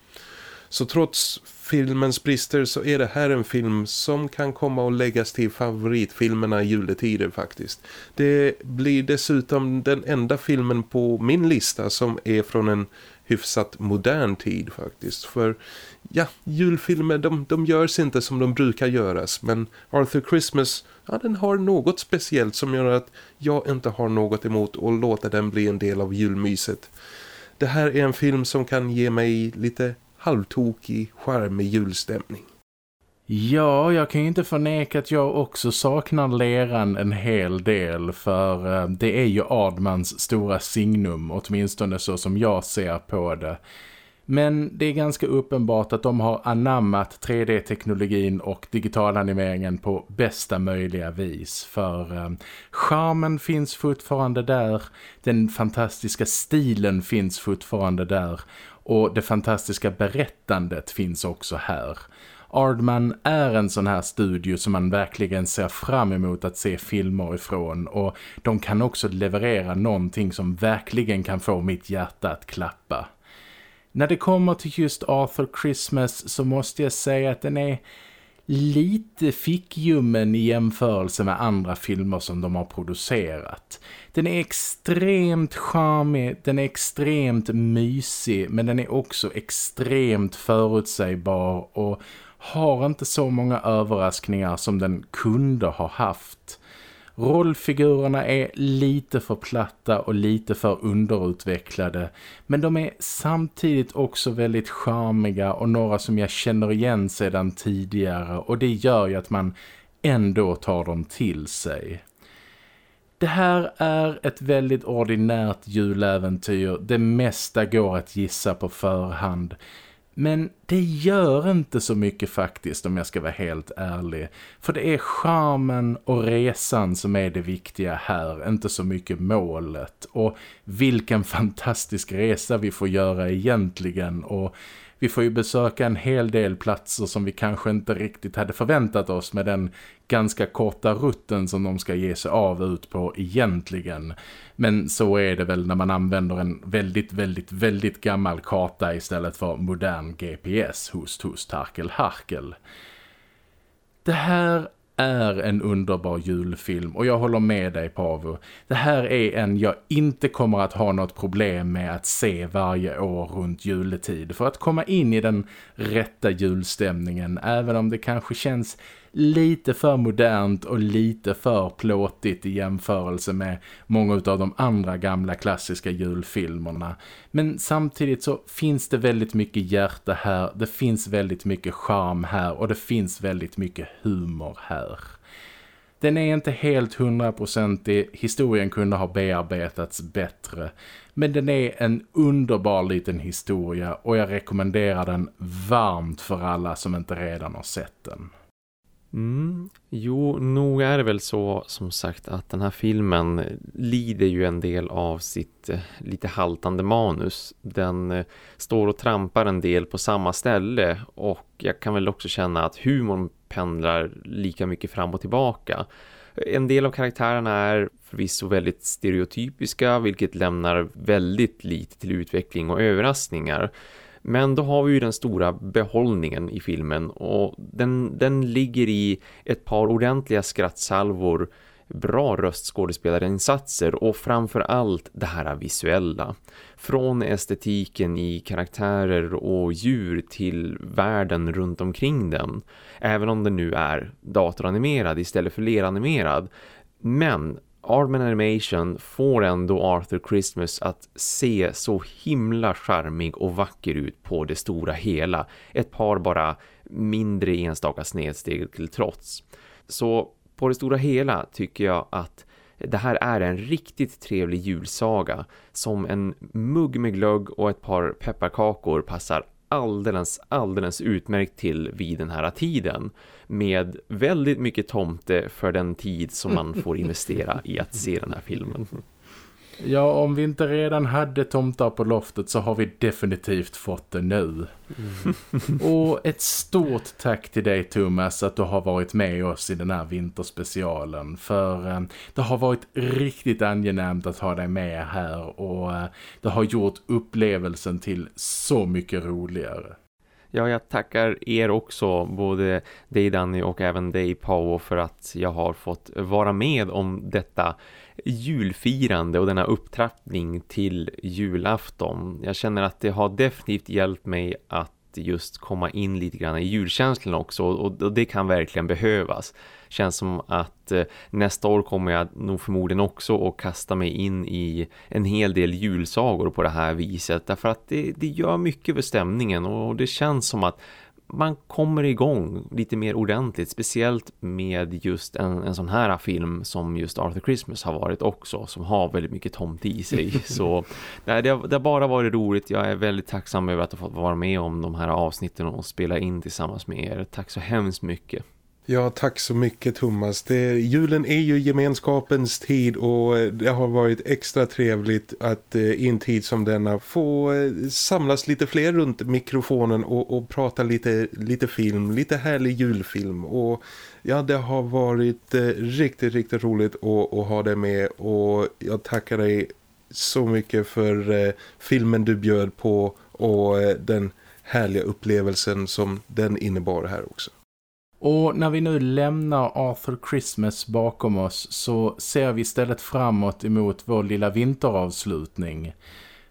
Så trots filmens brister så är det här en film som kan komma att läggas till favoritfilmerna i juletider faktiskt. Det blir dessutom den enda filmen på min lista som är från en hyfsat modern tid faktiskt. För ja, julfilmer de, de görs inte som de brukar göras men Arthur Christmas, ja den har något speciellt som gör att jag inte har något emot att låta den bli en del av julmyset. Det här är en film som kan ge mig lite halvtokig, charmig julstämning. Ja, jag kan ju inte förneka att jag också saknar leran en hel del för eh, det är ju Admans stora signum, åtminstone så som jag ser på det. Men det är ganska uppenbart att de har anammat 3D-teknologin och digitalanimeringen på bästa möjliga vis. För eh, charmen finns fortfarande där, den fantastiska stilen finns fortfarande där och det fantastiska berättandet finns också här. Ardman är en sån här studio som man verkligen ser fram emot att se filmer ifrån och de kan också leverera någonting som verkligen kan få mitt hjärta att klappa. När det kommer till just Arthur Christmas så måste jag säga att den är lite fickjummen i jämförelse med andra filmer som de har producerat. Den är extremt charmig, den är extremt mysig men den är också extremt förutsägbar och har inte så många överraskningar som den kunde ha haft. Rollfigurerna är lite för platta och lite för underutvecklade men de är samtidigt också väldigt charmiga och några som jag känner igen sedan tidigare och det gör ju att man ändå tar dem till sig. Det här är ett väldigt ordinärt juläventyr. Det mesta går att gissa på förhand. Men det gör inte så mycket faktiskt om jag ska vara helt ärlig. För det är charmen och resan som är det viktiga här, inte så mycket målet. Och vilken fantastisk resa vi får göra egentligen och vi får ju besöka en hel del platser som vi kanske inte riktigt hade förväntat oss med den ganska korta rutten som de ska ge sig av ut på egentligen. Men så är det väl när man använder en väldigt, väldigt, väldigt gammal karta istället för modern GPS hos hos Tarkel Harkel. Det här är en underbar julfilm och jag håller med dig Pavo. Det här är en jag inte kommer att ha något problem med att se varje år runt juletid för att komma in i den rätta julstämningen även om det kanske känns lite för modernt och lite för plåtigt i jämförelse med många av de andra gamla klassiska julfilmerna. Men samtidigt så finns det väldigt mycket hjärta här, det finns väldigt mycket charm här och det finns väldigt mycket humor här. Den är inte helt hundraprocentig, historien kunde ha bearbetats bättre. Men den är en underbar liten historia och jag rekommenderar den varmt för alla som inte redan har sett den. Mm. Jo, nog är det väl så som sagt att den här filmen lider ju en del av sitt eh, lite haltande manus. Den eh, står och trampar en del på samma ställe och jag kan väl också känna att humorn pendlar lika mycket fram och tillbaka. En del av karaktärerna är förvisso väldigt stereotypiska vilket lämnar väldigt lite till utveckling och överraskningar. Men då har vi ju den stora behållningen i filmen och den, den ligger i ett par ordentliga skrattsalvor, bra röstskådespelarinsatser och framför allt det här visuella. Från estetiken i karaktärer och djur till världen runt omkring den. Även om den nu är datoranimerad istället för leranimerad. Men Armin Animation får ändå Arthur Christmas att se så himla charmig och vacker ut på det stora hela. Ett par bara mindre enstaka snedsteg till trots. Så på det stora hela tycker jag att det här är en riktigt trevlig julsaga som en mugg med glögg och ett par pepparkakor passar alldeles, alldeles utmärkt till vid den här tiden med väldigt mycket tomte för den tid som man får investera i att se den här filmen. Ja, om vi inte redan hade tomtar på loftet så har vi definitivt fått det nu. Mm. Och ett stort tack till dig Thomas att du har varit med oss i den här vinterspecialen. För eh, det har varit riktigt angenämt att ha dig med här och eh, det har gjort upplevelsen till så mycket roligare. Ja, jag tackar er också, både dig Danny och även dig Pao för att jag har fått vara med om detta julfirande och denna upptrappning till julafton. Jag känner att det har definitivt hjälpt mig att just komma in lite grann i julkänslan också och, det kan verkligen behövas. Känns som att eh, nästa år kommer jag nog förmodligen också att kasta mig in i en hel del julsagor på det här viset därför att det, det gör mycket för stämningen och det känns som att man kommer igång lite mer ordentligt, speciellt med just en, en sån här film som just Arthur Christmas har varit också, som har väldigt mycket tomt i sig. Så det, det, har, det har bara varit roligt, jag är väldigt tacksam över att ha fått vara med om de här avsnitten och spela in tillsammans med er. Tack så hemskt mycket. Ja, tack så mycket Thomas. Det, julen är ju gemenskapens tid och eh, det har varit extra trevligt att eh, i en tid som denna få eh, samlas lite fler runt mikrofonen och, och prata lite, lite film, lite härlig julfilm. Och ja, det har varit eh, riktigt, riktigt roligt att, att ha dig med och jag tackar dig så mycket för eh, filmen du bjöd på och den härliga upplevelsen som den innebar här också. Och när vi nu lämnar Arthur Christmas bakom oss så ser vi istället framåt emot vår lilla vinteravslutning.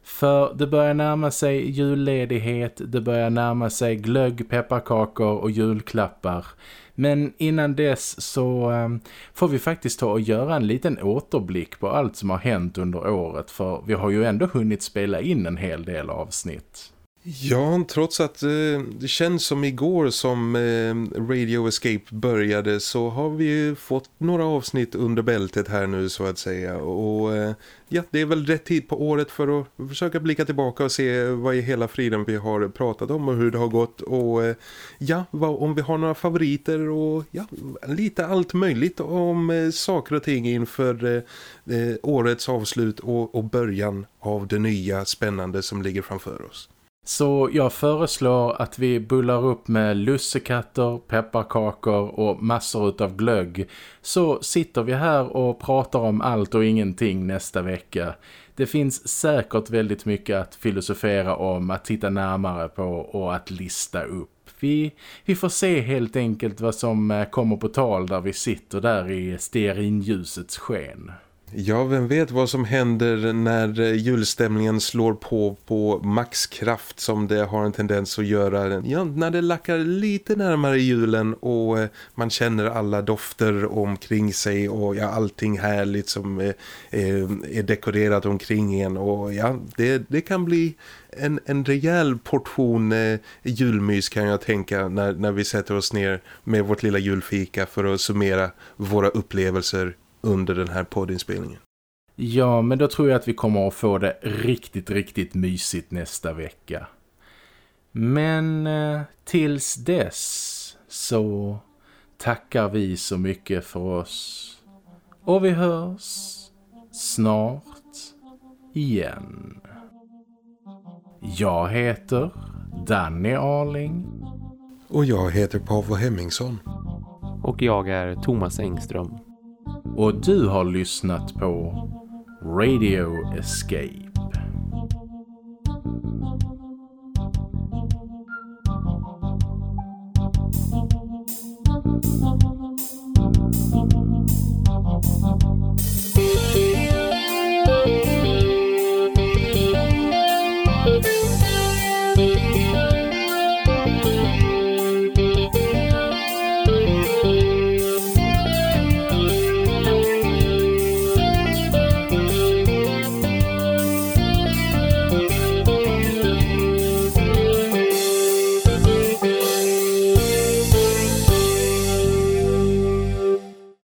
För det börjar närma sig julledighet, det börjar närma sig glögg, pepparkakor och julklappar. Men innan dess så ehm, får vi faktiskt ta och göra en liten återblick på allt som har hänt under året. För vi har ju ändå hunnit spela in en hel del avsnitt. Ja, trots att eh, det känns som igår som eh, Radio Escape började så har vi ju fått några avsnitt under bältet här nu så att säga. Och eh, ja, det är väl rätt tid på året för att försöka blicka tillbaka och se vad i hela friden vi har pratat om och hur det har gått. Och eh, ja, vad, om vi har några favoriter och ja, lite allt möjligt om eh, saker och ting inför eh, eh, årets avslut och, och början av det nya spännande som ligger framför oss. Så jag föreslår att vi bullar upp med lussekatter, pepparkakor och massor av glögg. Så sitter vi här och pratar om allt och ingenting nästa vecka. Det finns säkert väldigt mycket att filosofera om, att titta närmare på och att lista upp. Vi, vi får se helt enkelt vad som eh, kommer på tal där vi sitter där i stearinljusets sken. Ja, vem vet vad som händer när julstämningen slår på på maxkraft som det har en tendens att göra. Ja, när det lackar lite närmare julen och eh, man känner alla dofter omkring sig och ja, allting härligt som är, är dekorerat omkring en. Och ja, det, det kan bli en, en rejäl portion eh, julmys kan jag tänka när, när vi sätter oss ner med vårt lilla julfika för att summera våra upplevelser under den här poddinspelningen. Ja, men då tror jag att vi kommer att få det riktigt, riktigt mysigt nästa vecka. Men eh, tills dess så tackar vi så mycket för oss. Och vi hörs snart igen. Jag heter Danny Arling. Och jag heter Paavo Hemmingsson. Och jag är Thomas Engström. Och du har lyssnat på Radio Escape.